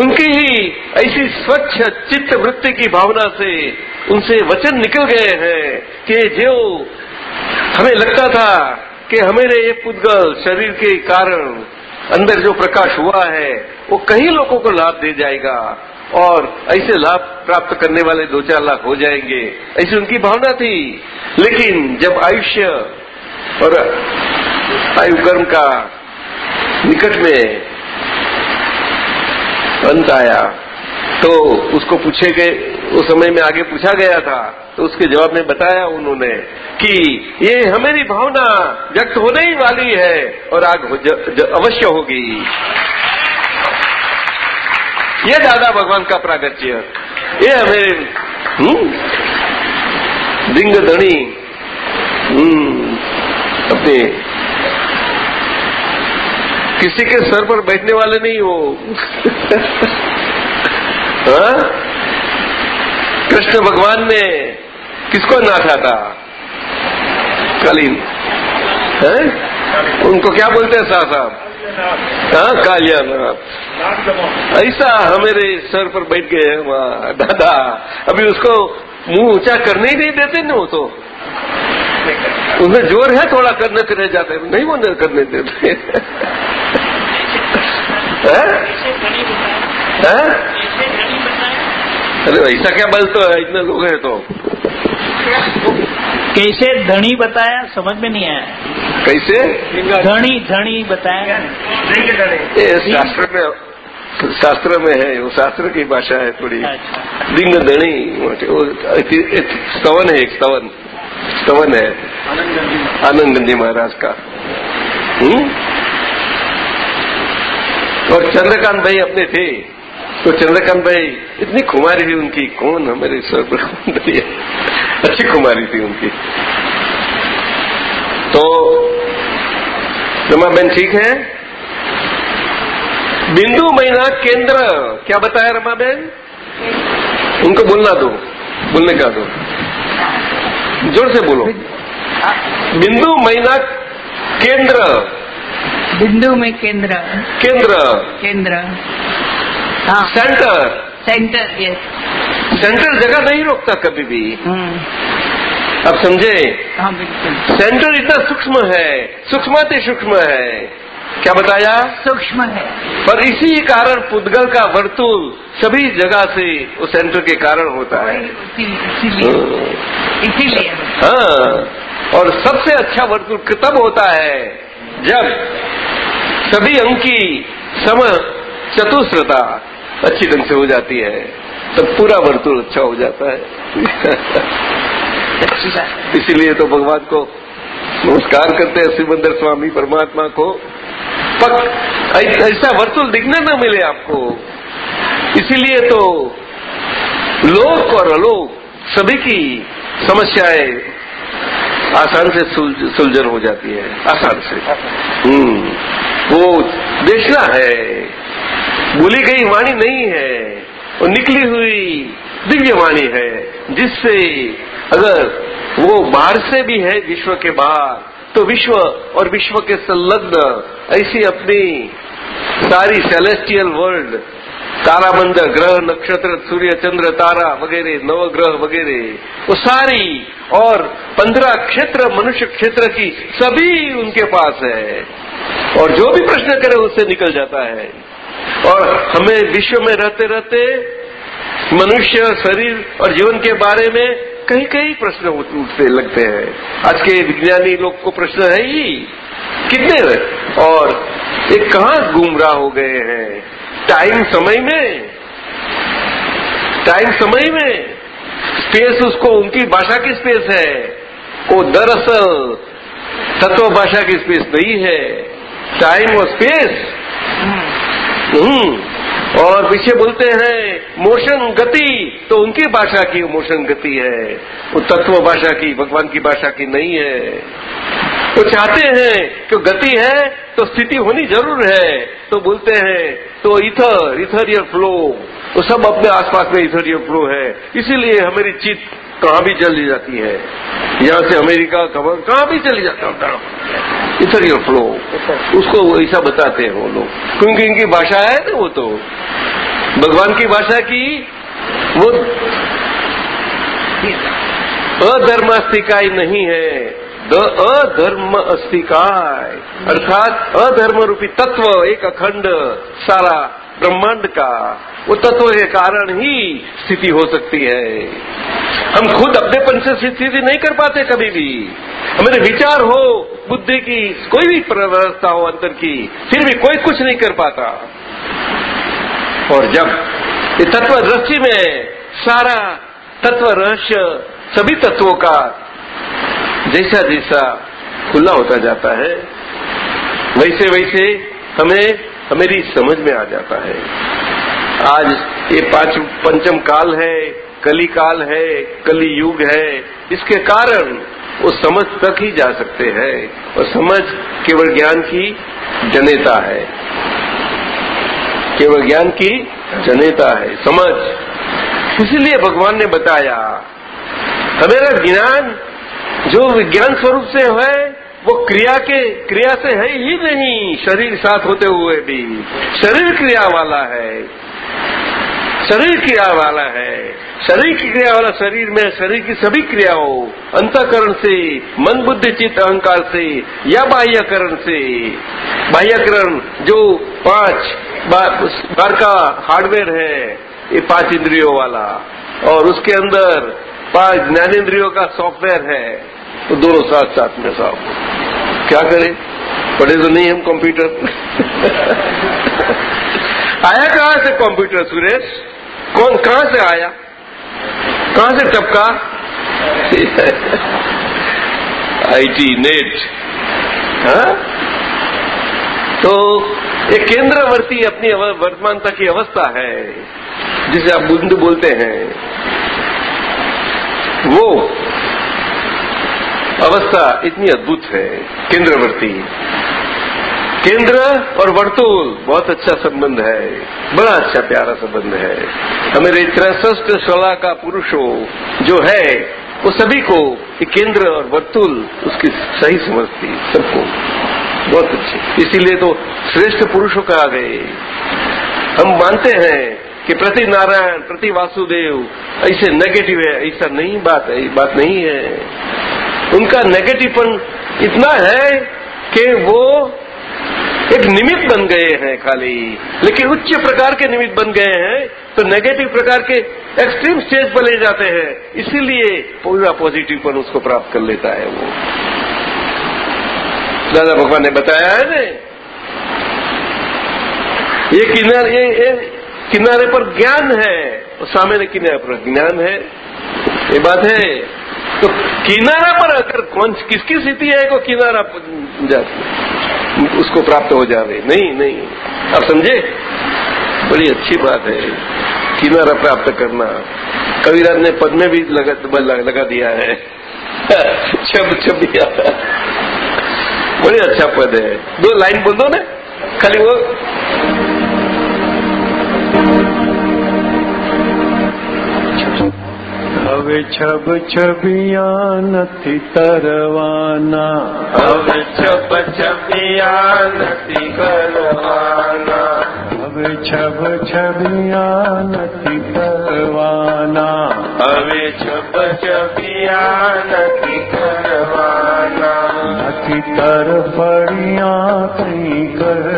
[SPEAKER 2] उनकी ही ऐसी स्वच्छ चित्त वृत्ति की भावना से उनसे वचन निकल गए हैं कि जो हमें लगता था कि हमारे ये पुद्गल शरीर के कारण अंदर जो प्रकाश हुआ है, वो कई लोगों को लाभ दे जाएगा और ऐसे लाभ प्राप्त करने वाले दो चार लाख हो जाएँगे, ऐसी उनकी भावना थी लेकिन जब आयुष्य और आयु कर्म का निकट में अंत आया। तो उसको पूछे गए उस समय में आगे पूछा गया था तो उसके जवाब में बताया उन्होंने कि ये हमारी भावना व्यक्त होने ही वाली है और आग हो ज, ज, अवश्य होगी। ये दादा भगवान का प्रागत्य ये हमें हम्म, दिंग धनी हम्म, अपने किसी के सर पर बैठने वाले नहीं हो। हाँ? कृष्ण भगवान ने किसको नाथा था? कालीन। है? उनको क्या बोलते हैं साहब? हाँ कालियानाथ। ऐसा हमारे सर पर बैठ गए दादा। अभी उसको मुँह ऊँचा करने ही नहीं देते ना वो तो। उनमें ज़ोर है थोड़ा करने से रह जाते नहीं वो नहीं करने देते हैं? हैं? अरे ऐसा क्या बल तो है? इतने लोग हैं तो।
[SPEAKER 4] कैसे धनी बताया समझ में नहीं आया।
[SPEAKER 2] कैसे?
[SPEAKER 4] धनी धनी बताया।
[SPEAKER 2] ये शास्त्र में शास्त्र में है वो शास्त्र की भाषा है थोड़ी।
[SPEAKER 4] अच्छा।
[SPEAKER 2] लिंग धनी वो स्तवन है एक स्तवन। स्तवन है? आनंद गंधी महाराज। का। हुँ? और चंद्रकांत भाई अपने थे। तो चंद्रकांत भाई इतनी खुमारी थी उनकी। कौन हमारे सर पर अच्छी खुमारी थी उनकी। तो रमा रमाबेन ठीक है? बिंदु महीना केंद्र। क्या बताया रमाबेन उनको बोलना दो। बोलने का दो। ज़ोर से बोलो। बिंदु महीना केंद्र।
[SPEAKER 7] बिंदु में केंद्र।
[SPEAKER 2] केंद्र।
[SPEAKER 7] केंद्र। हाँ।
[SPEAKER 2] सेंटर
[SPEAKER 7] सेंटर यस
[SPEAKER 2] सेंटर जगह नहीं रोकता कभी भी।
[SPEAKER 7] हम्म,
[SPEAKER 2] अब समझे?
[SPEAKER 7] हाँ बिल्कुल।
[SPEAKER 2] सेंटर इतना सूक्ष्म है। सूक्ष्माति सूक्ष्म है। क्या बताया?
[SPEAKER 7] सूक्ष्म है।
[SPEAKER 2] पर इसी कारण पुद्गल का वर्तुल सभी जगह से उस सेंटर के कारण होता है।
[SPEAKER 7] इसीलिए। इसीलिए।
[SPEAKER 2] हाँ। और सबसे अच्छा वर्तुल तब होता है जब सभी अंग की सम चतुस्रता अच्छी ढंग से हो जाती है। तब पूरा वर्तुल अच्छा हो जाता है। इसीलिए तो भगवान को नमस्कार करते हैं शिवंदर स्वामी परमात्मा को। पक ऐसा वर्तुल दिखने न मिले आपको। इसीलिए तो लोक और अलोक, सभी की समस्याएँ आसान से सुल- सुलझन हो जाती है, आसान से। हम्म वो देखना है, बोली गई वाणी नहीं है, वो निकली हुई दिव्य वाणी है, जिससे अगर वो बाहर से भी है, विश्व के बाहर तो विश्व और विश्व के संलग्न ऐसी अपनी सारी सेलेस्टियल वर्ल्ड तारामंडल, ग्रह, नक्षत्र, सूर्य, चंद्र, तारा वगैरह, नवग्रह वगैरह, वो सारी और पंद्रह क्षेत्र, मनुष्य क्षेत्र की सभी उनके पास है। और जो भी प्रश्न करे उससे निकल जाता है। और हमें विश्व में रहते रहते मनुष्य, शरीर और जीवन के बारे में कई कई प्रश्न उठते लगते हैं। आज के विज्ञानी लोग को प्रश्न है ही कितने और ये कहाँ गुमराह हो गए हैं? टाइम समय में? टाइम समय में? स्पेस उसको उनकी भाषा की स्पेस है। वो दरअसल तत्व भाषा की स्पेस नहीं है। टाइम और स्पेस? हम्म। और पीछे बोलते हैं, मोशन गति। तो उनकी भाषा की मोशन गति है। वो तत्व भाषा की, भगवान की भाषा की नहीं है। वो तो चाहते हैं कि गति है तो स्थिति होनी ज़रूर है। तो बोलते हैं तो इथर इथरियर फ्लो वो तो सब अपने आसपास में इथरियर फ्लो है। इसीलिए हमारी चित कहाँ भी चली जाती है? यहाँ से अमेरिका खबर कहाँ भी चली जाता है? इधर इथरियर फ्लो उसको ऐसा बताते हैं वो लोग। क्योंकि इनकी भाषा है ना वो तो। भगवान की भाषा की वो अधर्म अस्तिकाय नहीं है। द अधर्म अस्तिकाय अर्थात अधर्म रूपी तत्व, एक अखंड, सारा ब्रह्मांड का। वो तत्व के कारण ही स्थिति हो सकती है। हम खुद अपने पन से स्थिति नहीं कर पाते कभी भी। हमारे विचार हो, बुद्धि की, कोई भी व्यवस्था हो अंतर की, फिर भी कोई कुछ नहीं कर पाता। और जब ये तत्व दृष्टि में सारा तत्व रहस्य, सभी तत्वों का जैसा जैसा खुला होता जाता है, वैसे वैसे हमें हमेरी समझ में आ जाता है। आज ये पाँच पंचम काल है कली काल है कली युग है, इसके कारण वो समझ तक ही जा सकते हैं और समझ केवल ज्ञान की जनेता है। केवल ज्ञान की जनेता है, समझ। इसीलिए भगवान ने बताया, हमेरा ज्ञान जो विज्ञान स्वरूप से है, वो क्रिया के, क्रिया से है ही नहीं, शरीर साथ होते हुए भी। शरीर क्रिया वाला है। शरीर क्रिया वाला है। शरीर की क्रिया वाला शरीर में शरीर की सभी क्रियाओं, अंतकरण से, मन बुद्धि चित्त अहंकार से या बाह्यकरण से। बाह्यकरण जो पाँच बार का हार्डवेयर है, ये पाँच इंद्रियों वाला। और उसके अंदर पाँच ज्ञानेन्द्रियों का सॉफ्टवेयर है तो दोनों साथ साथ में साहब क्या करें? पढ़े तो नहीं हम कंप्यूटर आया कहा से कंप्यूटर सुरेश? कौन कहाँ से आया? कहाँ से टपका? IT, net. हाँ? तो एक केंद्रवर्ती अपनी वर्तमानता की अवस्था है, जिसे आप बुंद बोलते हैं। वो अवस्था इतनी अद्भुत है, केंद्रवर्ती। केंद्र और वर्तूल, बहुत अच्छा संबंध है। बड़ा अच्छा प्यारा संबंध है। हमारे त्रसष्ट शला का पुरुषों जो है, वो सभी को केंद्र और वर्तूल उसकी सही समझती, सबको। बहुत अच्छी। इसीलिए तो श्रेष्ठ पुरुषों का आ गए। हम मानते हैं कि प्रति नारायण, प्रति वासुदेव ऐसे नेगेटिव है, ऐसा नहीं बात है बात नहीं है। उनका नेगेटिवपन इतना है कि वो एक निमित्त बन गए हैं खाली। लेकिन उच्च प्रकार के निमित्त बन गए हैं तो नेगेटिव प्रकार के एक्सट्रीम स्टेज पर ले जाते हैं। इसीलिए पूरा पॉजिटिव पर उसको प्राप्त कर लेता है वो। दादा भगवान ने बताया है ना? ये किनारे ये, ये किनारे पर ज्ञान है। और सामने किनारे पर ज्ञान है। ये बात है। तो किनारा पर अगर कौन किसकी स्थिति है को किनारा जाती उसको प्राप्त हो जावे। नहीं नहीं। आप समझे? बड़ी अच्छी बात है। किनारा प्राप्त करना। कविराज ने पद में भी लगा, लगा दिया है। छब छब दिया बड़ी अच्छा पद है। दो लाइन बोल दो ना। खाली वो।
[SPEAKER 8] હવે છબ છબિયા નથી તરવાના.
[SPEAKER 2] હવે છબ છબિયા નથી કરવાના.
[SPEAKER 8] હવે છબ છબિયા નથી કરવાના
[SPEAKER 2] હવે છબ છબિયા નથી કરવાના.
[SPEAKER 8] નથી તરફડિયા કઈ કરવાના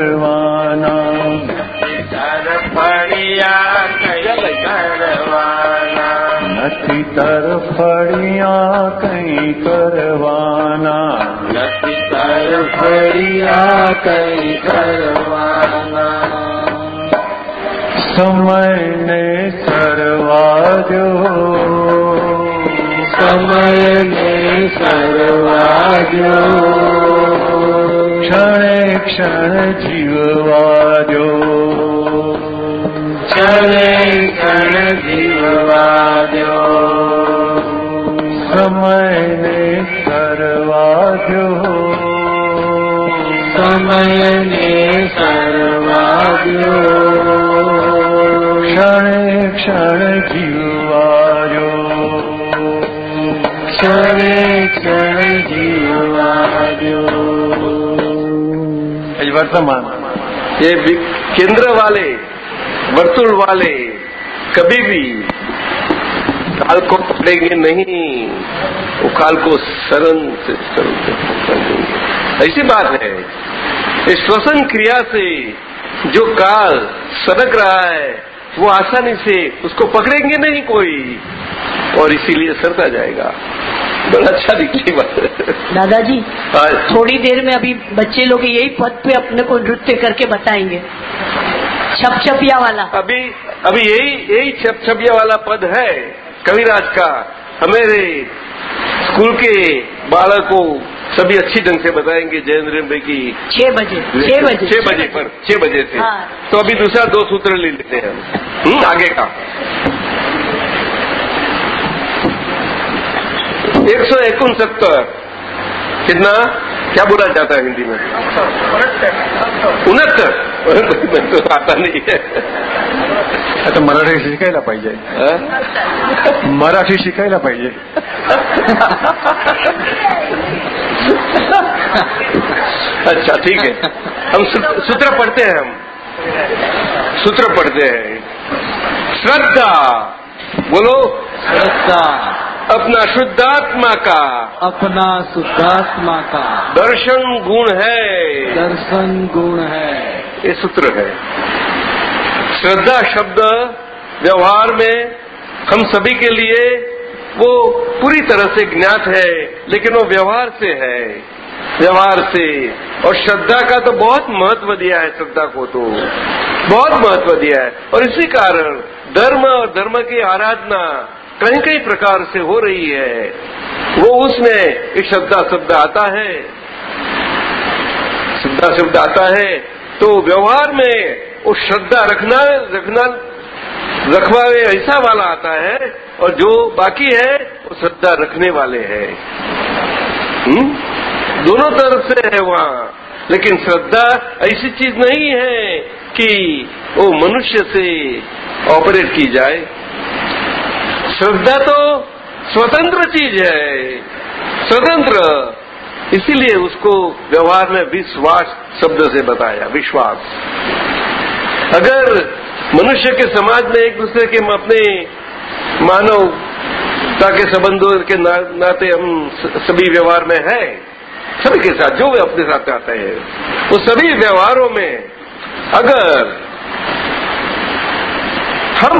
[SPEAKER 8] નથી તરફડિયા કઈ કરવાના?
[SPEAKER 2] નથી તરફડિયા કઈ કરવાના?
[SPEAKER 8] સમયને સરવાજો
[SPEAKER 2] સમયને સરવાજો
[SPEAKER 8] ક્ષણે ક્ષણ જીવવા દો. ક્ષણે ક્ષણ જીવવા દો સમયને કરવા દો સમયને કરવા દો ક્ષણે ક્ષણ જીવવા દો ક્ષણે ક્ષણ જીવવા દો એ વર્તમાન
[SPEAKER 2] ये वि- केंद्र वाले वर्तुल वाले कभी भी काल को पकड़ेंगे नहीं वो काल को सरन से सरन से पकड़ देंगे ऐसी बात है इस श्वसन क्रिया से जो काल सरक रहा है वो आसानी से उसको पकड़ेंगे नहीं कोई और इसीलिए सरता जाएगा। बड़ा अच्छा दिखती बात है।
[SPEAKER 3] दादाजी
[SPEAKER 2] हाँ,
[SPEAKER 3] थोड़ी देर में अभी बच्चे लोग यही पद पे अपने को नृत्य करके बताएँगे। छप छपिया वाला
[SPEAKER 2] अभी अभी यही यही छप छपिया वाला पद है कविराज का। हमेरे स्कूल के बालकों सभी अच्छी ढंग से बताएँगे जयेंद्र भाई की।
[SPEAKER 3] छह बजे छह बजे
[SPEAKER 2] छह बजे। पर छह बजे से।
[SPEAKER 3] हाँ।
[SPEAKER 2] तो अभी दूसरा दो सूत्र ले लेते हैं हम। हम्म, आगे का। एक सौ उनसत्तर कितना? क्या बोला जाता है हिंदी में? उनहत्तर। तो आता नहीं है।
[SPEAKER 8] आता मराठी शिकायला पाहिजे.
[SPEAKER 2] हाँ?
[SPEAKER 8] मराठी शिकायला पाहिजे.
[SPEAKER 2] अच्छा ठीक है. हम सूत्र सूत्र पढ़ते हैं हम. सूत्र पढ़ते हैं. श्रद्धा। बोलो।
[SPEAKER 9] श्रद्धा।
[SPEAKER 2] अपना शुद्धात्मा का।
[SPEAKER 9] अपना शुद्धात्मा का।
[SPEAKER 2] दर्शन गुण है।
[SPEAKER 9] दर्शन गुण है।
[SPEAKER 2] ये सूत्र है। श्रद्धा शब्द व्यवहार में हम सभी के लिए वो पूरी तरह से ज्ञात है, लेकिन वो व्यवहार से है। व्यवहार से। और श्रद्धा का तो बहुत महत्व दिया है श्रद्धा को तो। बहुत महत्व दिया है। और इसी कारण धर्म और धर्म की आराधना कई कई प्रकार से हो रही है। वो उसमें एक श्रद्धा शब्द आता है। श्रद्धा शब्द आता है। तो व्यवहार में वो श्रद्धा रखना रखना, रखवावे ऐसा वाला आता है, और जो बाकी है, वो श्रद्धा रखने वाले हैं। हम्म? दोनों तरफ़ से है वहाँ। लेकिन श्रद्धा ऐसी चीज़ नहीं है कि वो मनुष्य से ऑपरेट की जाए। श्रद्धा तो स्वतंत्र चीज़ है। स्वतंत्र। इसीलिए उसको व्यवहार में विश्वास शब्द से बताया, विश्वास। अगर मनुष्य के समाज में एक दूसरे के अपने मानवता के संबंधों के नाते हम सभी व्यवहार में है सभी के साथ, जो वे अपने साथ आते हैं, वो सभी व्यवहारों में अगर हम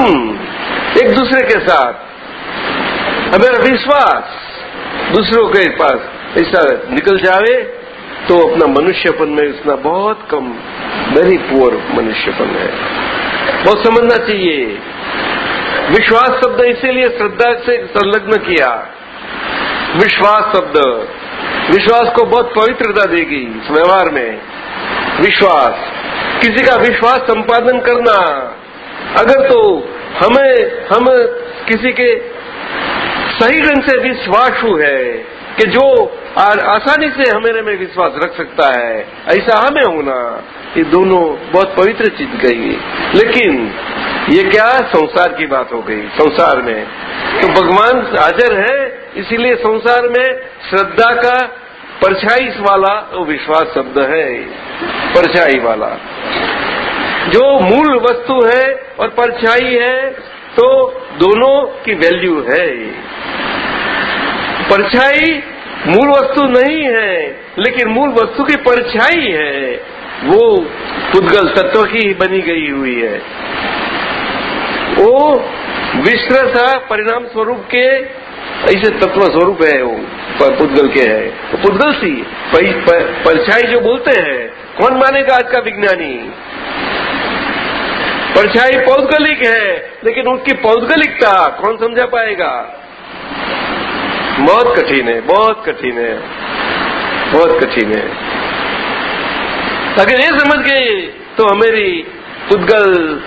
[SPEAKER 2] एक दूसरे के साथ हमारा विश्वास दूसरों के पास ऐसा निकल जावे तो अपना मनुष्यपन में इतना बहुत कम वेरी पुअर मनुष्यपन है। बहुत समझना चाहिए। विश्वास शब्द इसीलिए श्रद्धा से संलग्न किया। विश्वास शब्द। विश्वास को बहुत पवित्रता देगी इस व्यवहार में। विश्वास। किसी का विश्वास संपादन करना। अगर तो हमें, हम किसी के सही ढंग से विश्वासु है। कि जो आसानी से हमारे में विश्वास रख सकता है, ऐसा हमें होना, ये दोनों बहुत पवित्र चीज़ गई। लेकिन ये क्या संसार की बात हो गई, संसार में? तो भगवान हाजिर है, इसीलिए संसार में श्रद्धा का परछाई वाला वो विश्वास शब्द है, परछाई वाला। जो मूल वस्तु है और परछाई है तो दोनों की वैल्यू है। परछाई मूल वस्तु नहीं है, लेकिन मूल वस्तु की परछाई है। वो पुद्गल तत्व की ही बनी गई हुई है। वो विश्व सा परिणाम स्वरूप के, ऐसे तत्व स्वरूप है वो पुद्गल के है। वो पुद्गल सी परछाई जो बोलते हैं, कौन मानेगा आज का विज्ञानी? परछाई पौद्गलिक है, लेकिन उसकी पौद्गलिकता कौन समझा पाएगा? बहुत कठिन है, बहुत कठिन है, बहुत कठिन है। अगर ये समझ गए तो हमारी उद्गल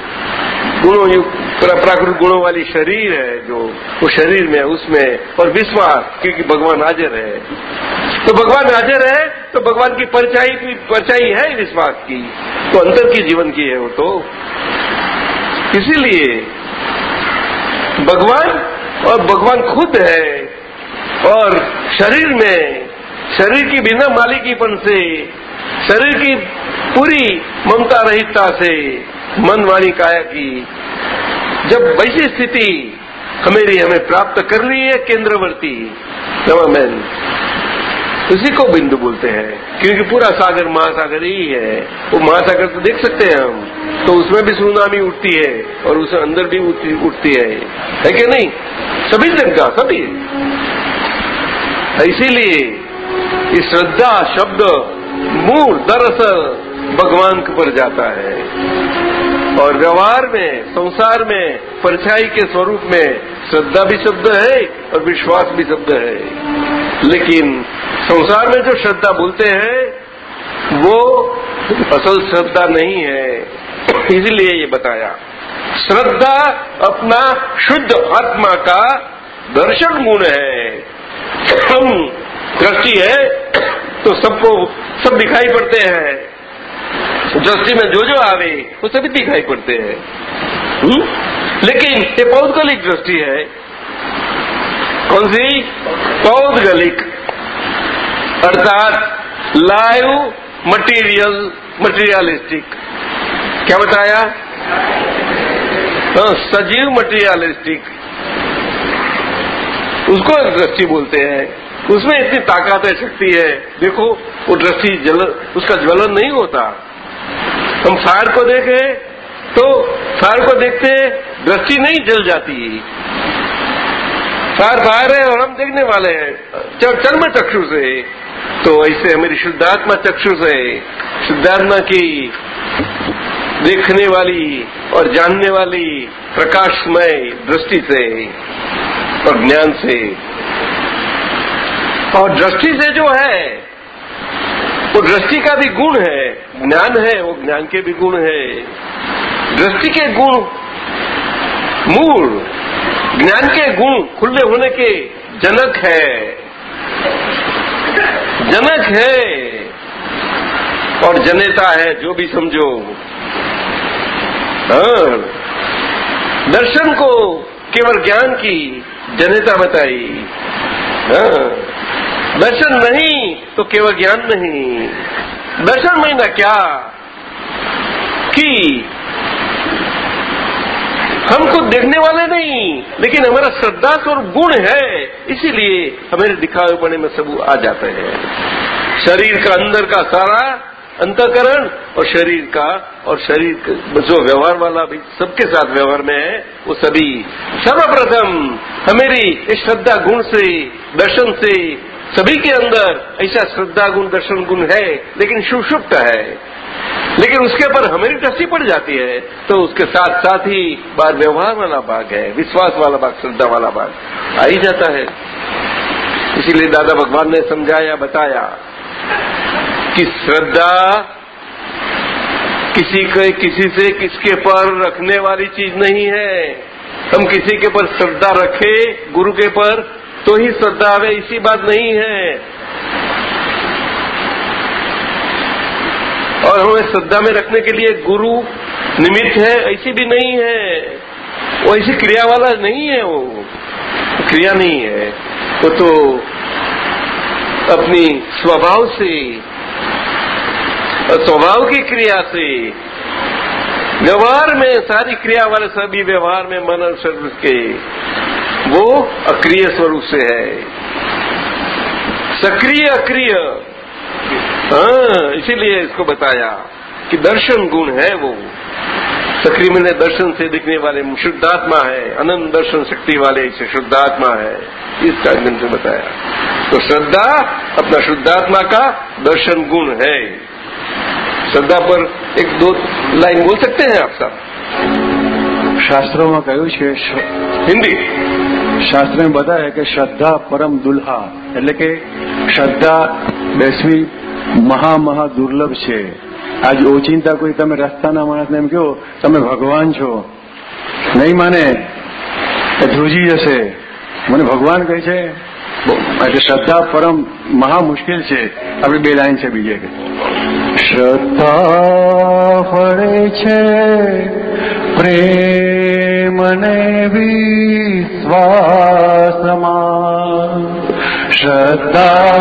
[SPEAKER 2] गुणों युक्त प्राकृतिक गुणों वाली शरीर है जो, वो शरीर में, उसमें, और विश्वास, क्योंकि भगवान हाजिर है। तो भगवान हाजिर है तो भगवान की परचाई की, परछाई है विश्वास की तो अंतर की जीवन की है वो तो। इसीलिए, भगवान, और भगवान खुद है और शरीर में, शरीर की बिना मालिकीपन से, शरीर की पूरी ममता रहितता से मन वाणी काया की। जब वैसी स्थिति हमेरी हमें प्राप्त कर ली है, केंद्रवर्ती नवामैन उसी को बिंदु बोलते हैं, क्योंकि पूरा सागर महासागर ही है। वो महासागर तो देख सकते हैं हम तो उसमें भी सुनामी उठती है, और उस अंदर भी उठती है। है कि नहीं? सभी जगह सभी। इसीलिए ये श्रद्धा शब्द मूल दरअसल भगवान के पर जाता है। और व्यवहार में, संसार में, परछाई के स्वरूप में श्रद्धा भी शब्द है और विश्वास भी शब्द है। लेकिन संसार में जो श्रद्धा बोलते हैं, वो असल श्रद्धा नहीं है। इसलिए ये बताया, श्रद्धा अपना शुद्ध आत्मा का दर्शन गुण है। हम दृष्टि है तो सबको सब दिखाई पड़ते हैं। दृष्टि में जो जो आवे वो सभी दिखाई पड़ते हैं। हुँ? लेकिन ये पौधगलिक दृष्टि है। कौन सी? पौधगलिक। अर्थात लाइव मटेरियल मटेरियलिस्टिक। क्या बताया? हाँ, सजीव मटेरियलिस्टिक। उसको दृष्टि बोलते हैं। उसमें इतनी ताकत है, शक्ति है। देखो, वो दृष्टि जल, उसका ज्वलन नहीं होता। हम फायर को देखे तो फायर को देखते दृष्टि नहीं जल जाती। फायर फायर है और हम देखने वाले हैं चर्म चक्षु से। तो ऐसे हमारी शुद्धात्मा चक्षु से, शुद्धात्मा की देखने वाली और जानने वाली प्रकाशमय दृष्टि से। और ज्ञान से। और दृष्टि से जो है, वो दृष्टि का भी गुण है। ज्ञान है, वो ज्ञान के भी गुण है। दृष्टि के गुण मूल, ज्ञान के गुण खुले होने के जनक है। जनक है। और जनेता है, जो भी समझो। हाँ। दर्शन को केवल ज्ञान की जनेता बताई। हाँ। दर्शन नहीं तो केवल ज्ञान नहीं। दर्शन महीना क्या? कि हम खुद देखने वाले नहीं, लेकिन हमारा श्रद्धा स्वरूप गुण है। इसीलिए हमारे दिखावे पड़े में सब आ जाते हैं। शरीर का अंदर का सारा अंतकरण और शरीर का और शरीर जो व्यवहार वाला भी सबके साथ व्यवहार में है, वो सभी। सर्वप्रथम हमेरी इस श्रद्धा गुण से, दर्शन से सभी के अंदर ऐसा श्रद्धा गुण, दर्शन गुण है, लेकिन सुषुप्त है। लेकिन उसके ऊपर हमारी दृष्टि पड़ जाती है तो उसके साथ साथ ही बार व्यवहार वाला भाग है, विश्वास वाला भाग, श्रद्धा वाला भाग। आ ही जाता है। इसीलिए दादा भगवान ने समझाया, बताया। कि श्रद्धा किसी के, किसी से किसके पर रखने वाली चीज़ नहीं है। हम किसी के पर श्रद्धा रखे, गुरु के पर तो ही श्रद्धा आवे इसी बात नहीं है। और हमें श्रद्धा में रखने के लिए गुरु निमित्त है, ऐसी भी नहीं है। वो ऐसी क्रिया वाला नहीं है वो। क्रिया नहीं है। वो तो अपनी स्वभाव से स्वभाव की क्रिया से व्यवहार में, सारी क्रिया वाले सभी व्यवहार में मन और शरीर के, वो अक्रिय स्वरूप से है। सक्रिय अक्रिय। हाँ इसीलिए इसको बताया कि दर्शन गुण है वो। सक्रिय में दर्शन से दिखने वाले शुद्धात्मा है, अनंत दर्शन शक्ति वाले से शुद्धात्मा है इस कारण से बताया। तो श्रद्धा, अपना शुद्धात्मा का दर्शन गुण है। શ્રદ્ધા પર એક દો લાઈન બોલ सकते हैं आप सब
[SPEAKER 8] શાસ્ત્રોમાં કહ્યું છે શ-
[SPEAKER 2] हिंदी
[SPEAKER 8] શાસ્ત્રમાં બતાવે કે શ્રદ્ધા પરમ દુલ્હા એટલે કે શ્રદ્ધા બેસવી મહા મહા દુર્લભ છે આજ ઓચિંતા કોઈ તમે રસ્તાના માણસને એમ કહો તમે ભગવાન છો નહીં માને એ ધ્રુજી જશે મને ભગવાન કહે છે શ્રદ્ધા પરમ મહા મુશ્કેલ છે. આપણે બે લાઈન છે બીજે શ્રદ્ધા ફળે છે, પ્રેમને વિશ્વાસમાં. શ્રદ્ધા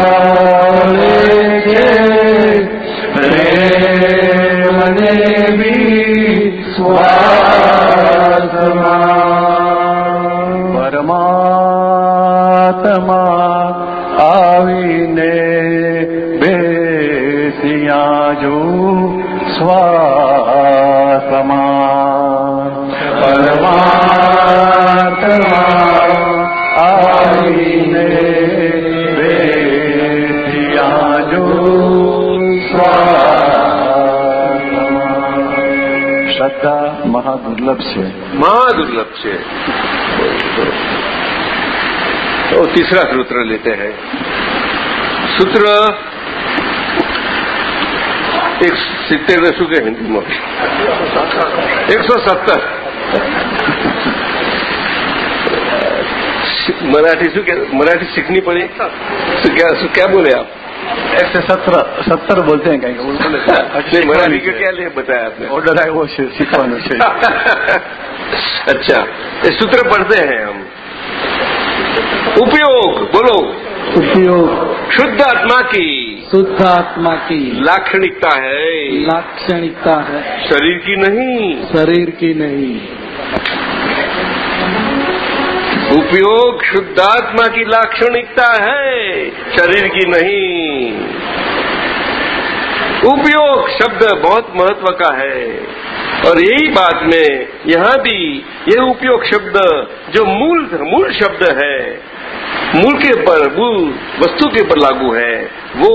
[SPEAKER 8] है।
[SPEAKER 2] महादुर्लभ से तो तीसरा सूत्र लेते हैं। सूत्र एक सितर में के हिंदी में एक सौ सत्तर। मराठी शू मराठी सीखनी पड़ी? तो तो क्या बोले आप?
[SPEAKER 8] एक सौ सत्रह सत्तर बोलते हैं कहीं। बोलते
[SPEAKER 2] नहीं मराठी का क्या लिए बताया आपने
[SPEAKER 8] ઓર્ડર આવ્યો છે શીખવાનો છે
[SPEAKER 2] अच्छा ये सूत्र पढ़ते हैं हम उपयोग बोलो
[SPEAKER 9] उपयोग
[SPEAKER 2] शुद्ध आत्मा की
[SPEAKER 9] शुद्ध आत्मा की
[SPEAKER 2] लाक्षणिकता है
[SPEAKER 9] लाक्षणिकता है
[SPEAKER 2] शरीर की नहीं
[SPEAKER 9] शरीर की नहीं
[SPEAKER 2] उपयोग शुद्धात्मा की लाक्षणिकता है शरीर की नहीं उपयोग शब्द बहुत महत्व का है। और यही बात में यहाँ भी यह उपयोग शब्द जो मूल मूल शब्द है, मूल के पर, मूल वस्तु के पर लागू है, वो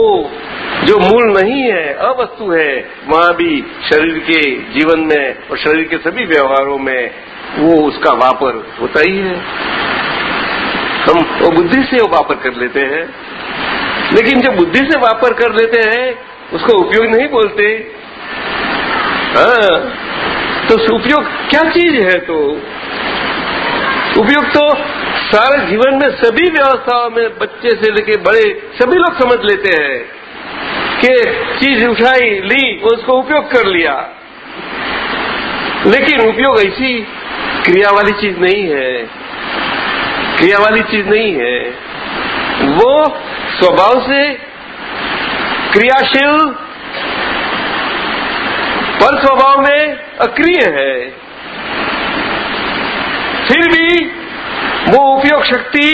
[SPEAKER 2] जो मूल नहीं है, अवस्तु है, वहाँ भी शरीर के जीवन में और शरीर के सभी व्यवहारों में वो उसका वापर होता ही है। हम बुद्धि से वो वापर कर लेते हैं, लेकिन जब बुद्धि से वापर कर लेते हैं उसको उपयोग नहीं बोलते। हाँ। तो उपयोग क्या चीज़ है तो? उपयोग तो सारे जीवन में सभी व्यवस्थाओं में बच्चे से लेके बड़े सभी लोग समझ लेते हैं कि चीज़ उठाई, ली, उसको उपयोग कर लिया। लेकिन उपयोग ऐसी क्रिया वाली चीज़ नहीं है। क्रिया वाली चीज़ नहीं है। वो स्वभाव से क्रियाशील पर स्वभाव में अक्रिय है। फिर भी वो उपयोग शक्ति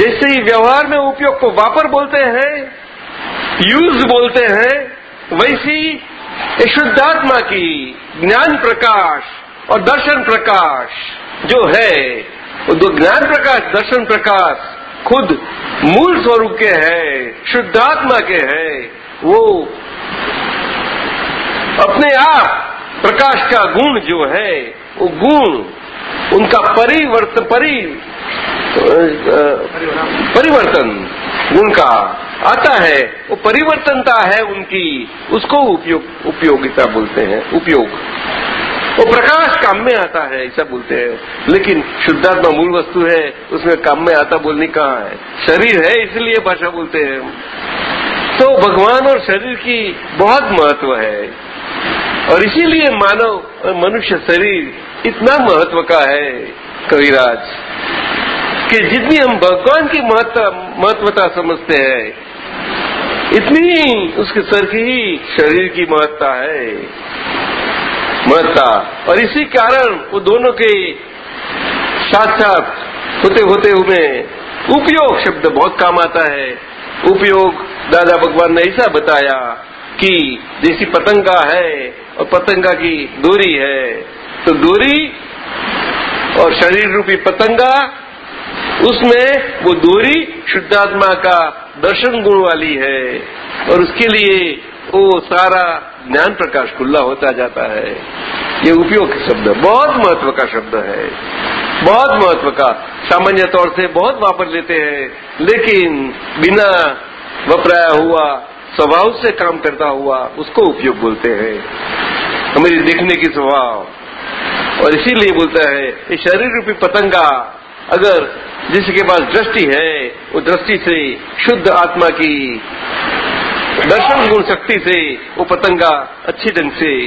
[SPEAKER 2] जैसे ही व्यवहार में उपयोग को वापर बोलते हैं, यूज़ बोलते हैं, वैसी शुद्धात्मा की ज्ञान प्रकाश और दर्शन प्रकाश जो है, वो ज्ञान प्रकाश, दर्शन प्रकाश खुद मूल स्वरूप के हैं, शुद्धात्मा के हैं, वो अपने आप प्रकाश का गुण जो है, वो गुण उनका परिवर्तन परि परिवर्तन गुण का आता है, वो परिवर्तनता है उनकी, उसको उपयोग, उपयोगिता बोलते हैं, उपयोग। वो प्रकाश काम में आता है, ऐसा बोलते हैं। लेकिन शुद्धात्मा मूल वस्तु है, उसमें काम में आता बोलने कहाँ है? शरीर है, इसलिए भाषा बोलते हैं तो भगवान और शरीर की बहुत महत्व है। और इसीलिए मानव मनुष्य शरीर इतना महत्व का है, कविराज, कि जितनी हम भगवान की महत्वता समझते हैं, इतनी उसके सर की ही शरीर की महत्ता है। महत्ता और इसी कारण वो दोनों के साथ साथ होते होते हुए उपयोग शब्द बहुत काम आता है। उपयोग दादा भगवान ने ऐसा बताया कि जैसी पतंगा है और पतंगा की दूरी है तो दूरी और शरीर रूपी पतंगा, उसमें वो डोरी शुद्धात्मा का दर्शन गुण वाली है। और उसके लिए वो सारा ज्ञान प्रकाश खुला होता जाता है। ये उपयोग शब्द बहुत महत्व का शब्द है। बहुत महत्व का। सामान्य तौर से बहुत वापर लेते हैं। लेकिन बिना वपराया हुआ, स्वभाव से काम करता हुआ उसको उपयोग बोलते हैं। हमारी देखने की स्वभाव। और इसीलिए बोलता है, ये शरीर रूपी पतंगा, अगर जिसके पास दृष्टि है, वो दृष्टि से शुद्ध आत्मा की दर्शन गुण शक्ति से वो पतंगा अच्छी ढंग से।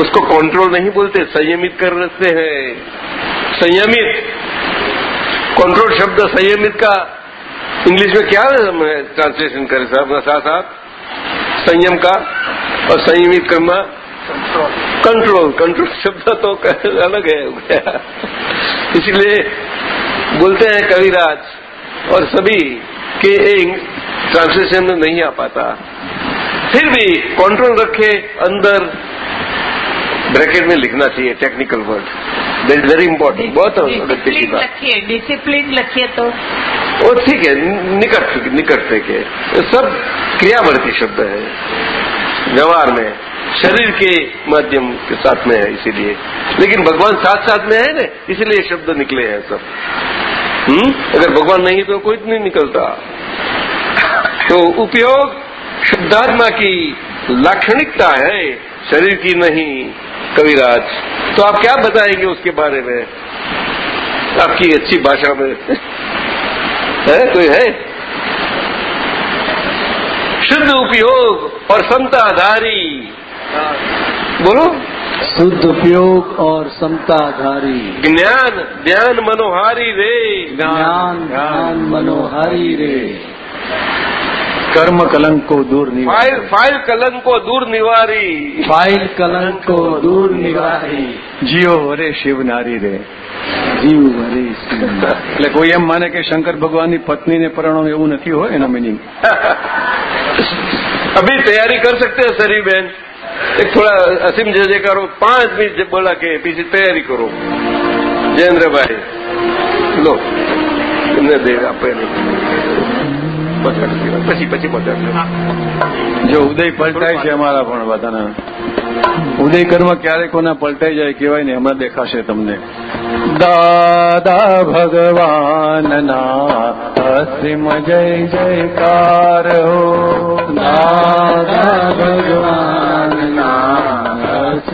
[SPEAKER 2] उसको कंट्रोल नहीं बोलते संयमित कर रखते हैं। संयमित। कंट्रोल शब्द संयमित का इंग्लिश में क्या ट्रांसलेशन करें साहब साथ साथ? संयम का और संयमित करना। कंट्रोल कंट्रोल शब्द तो अलग है। इसलिए बोलते हैं कविराज और सभी के एक ट्रांसलेशन में नहीं आ पाता। फिर भी कंट्रोल रखे अंदर ब्रैकेट में लिखना चाहिए technical word that is very important बहुत अगत्य बात।
[SPEAKER 7] डिसिप्लिन लखिए तो।
[SPEAKER 2] वो ठीक है निकट निकट से के सब क्रियावर्ती शब्द है। व्यवहार में शरीर के माध्यम के साथ में है इसीलिए। लेकिन भगवान साथ साथ में है ना इसलिए शब्द निकले हैं सब। हम्म? अगर भगवान नहीं तो कोई नहीं निकलता। तो उपयोग शुद्धात्मा की लाक्षणिकता है, शरीर की नहीं, कविराज। तो आप क्या बताएँगे उसके बारे में? आपकी अच्छी भाषा में। है, कोई है? शुद्ध उपयोग और समताधारी बोलो।
[SPEAKER 8] शुद्ध उपयोग और समताधारी
[SPEAKER 2] ज्ञान ध्यान मनोहारी रे
[SPEAKER 8] ज्ञान ज्ञान मनोहारी रे
[SPEAKER 9] कर्म कलंक को दूर नहीं
[SPEAKER 2] फाइल फाइल कलंक को दूर निवारी
[SPEAKER 8] फाइल कलंक को दूर निवारी
[SPEAKER 9] જીઓ હરે શિવ નારી રે
[SPEAKER 8] જીવ હરે શિવ
[SPEAKER 9] એટલે કોઈ એમ માને કે શંકર ભગવાનની પત્નીને પરણો એવું નથી હોય એનો મિનિંગ
[SPEAKER 2] अभी तैयारी कर सकते हैं सरी એક થોડા અસીમ જે કરો પાંચ મિનિટ બોલા કે પછી તૈયારી કરો. જયેન્દ્રભાઈ, લો. એમને દે આપે પછી પછી
[SPEAKER 9] જો ઉદય પલટાય છે અમારા પણ બધાના. ઉદય કર્મ ક્યારે કોના પલટાઈ જાય કહેવાય ને હમણાં દેખાશે તમને. દાદા ભગવાનના અસીમ જય જયકાર હો.
[SPEAKER 8] દાદા ભગવાન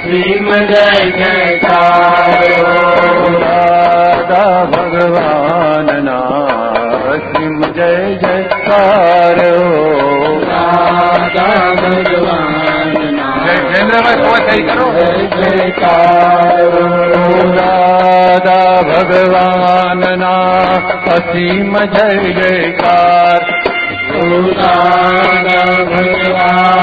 [SPEAKER 9] ભીમ જય
[SPEAKER 8] દાદા ભગવાનના
[SPEAKER 9] ભીમ
[SPEAKER 8] જય જયકાર
[SPEAKER 9] દાદા ભગવાનના
[SPEAKER 8] દાદા ભગવાનના અસીમ જય જયકાર
[SPEAKER 9] દાદા ભગવાનના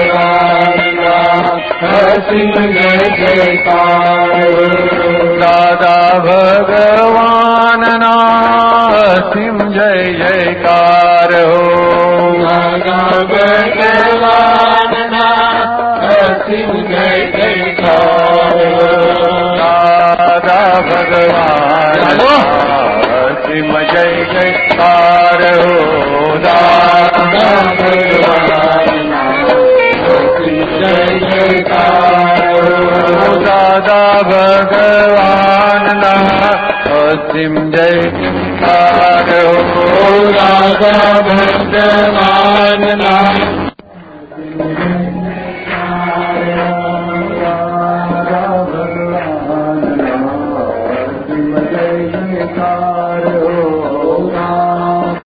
[SPEAKER 8] દાદા ભગવાનના અસીમ જય જયકાર
[SPEAKER 9] દાદા ભગવાનના અસીમ જય જયકાર
[SPEAKER 8] દાદા ભગવાન અસીમ જય જયકાર
[SPEAKER 9] દાદા ભગવાનના અસીમ જય હો
[SPEAKER 8] રાધા ભગવાનના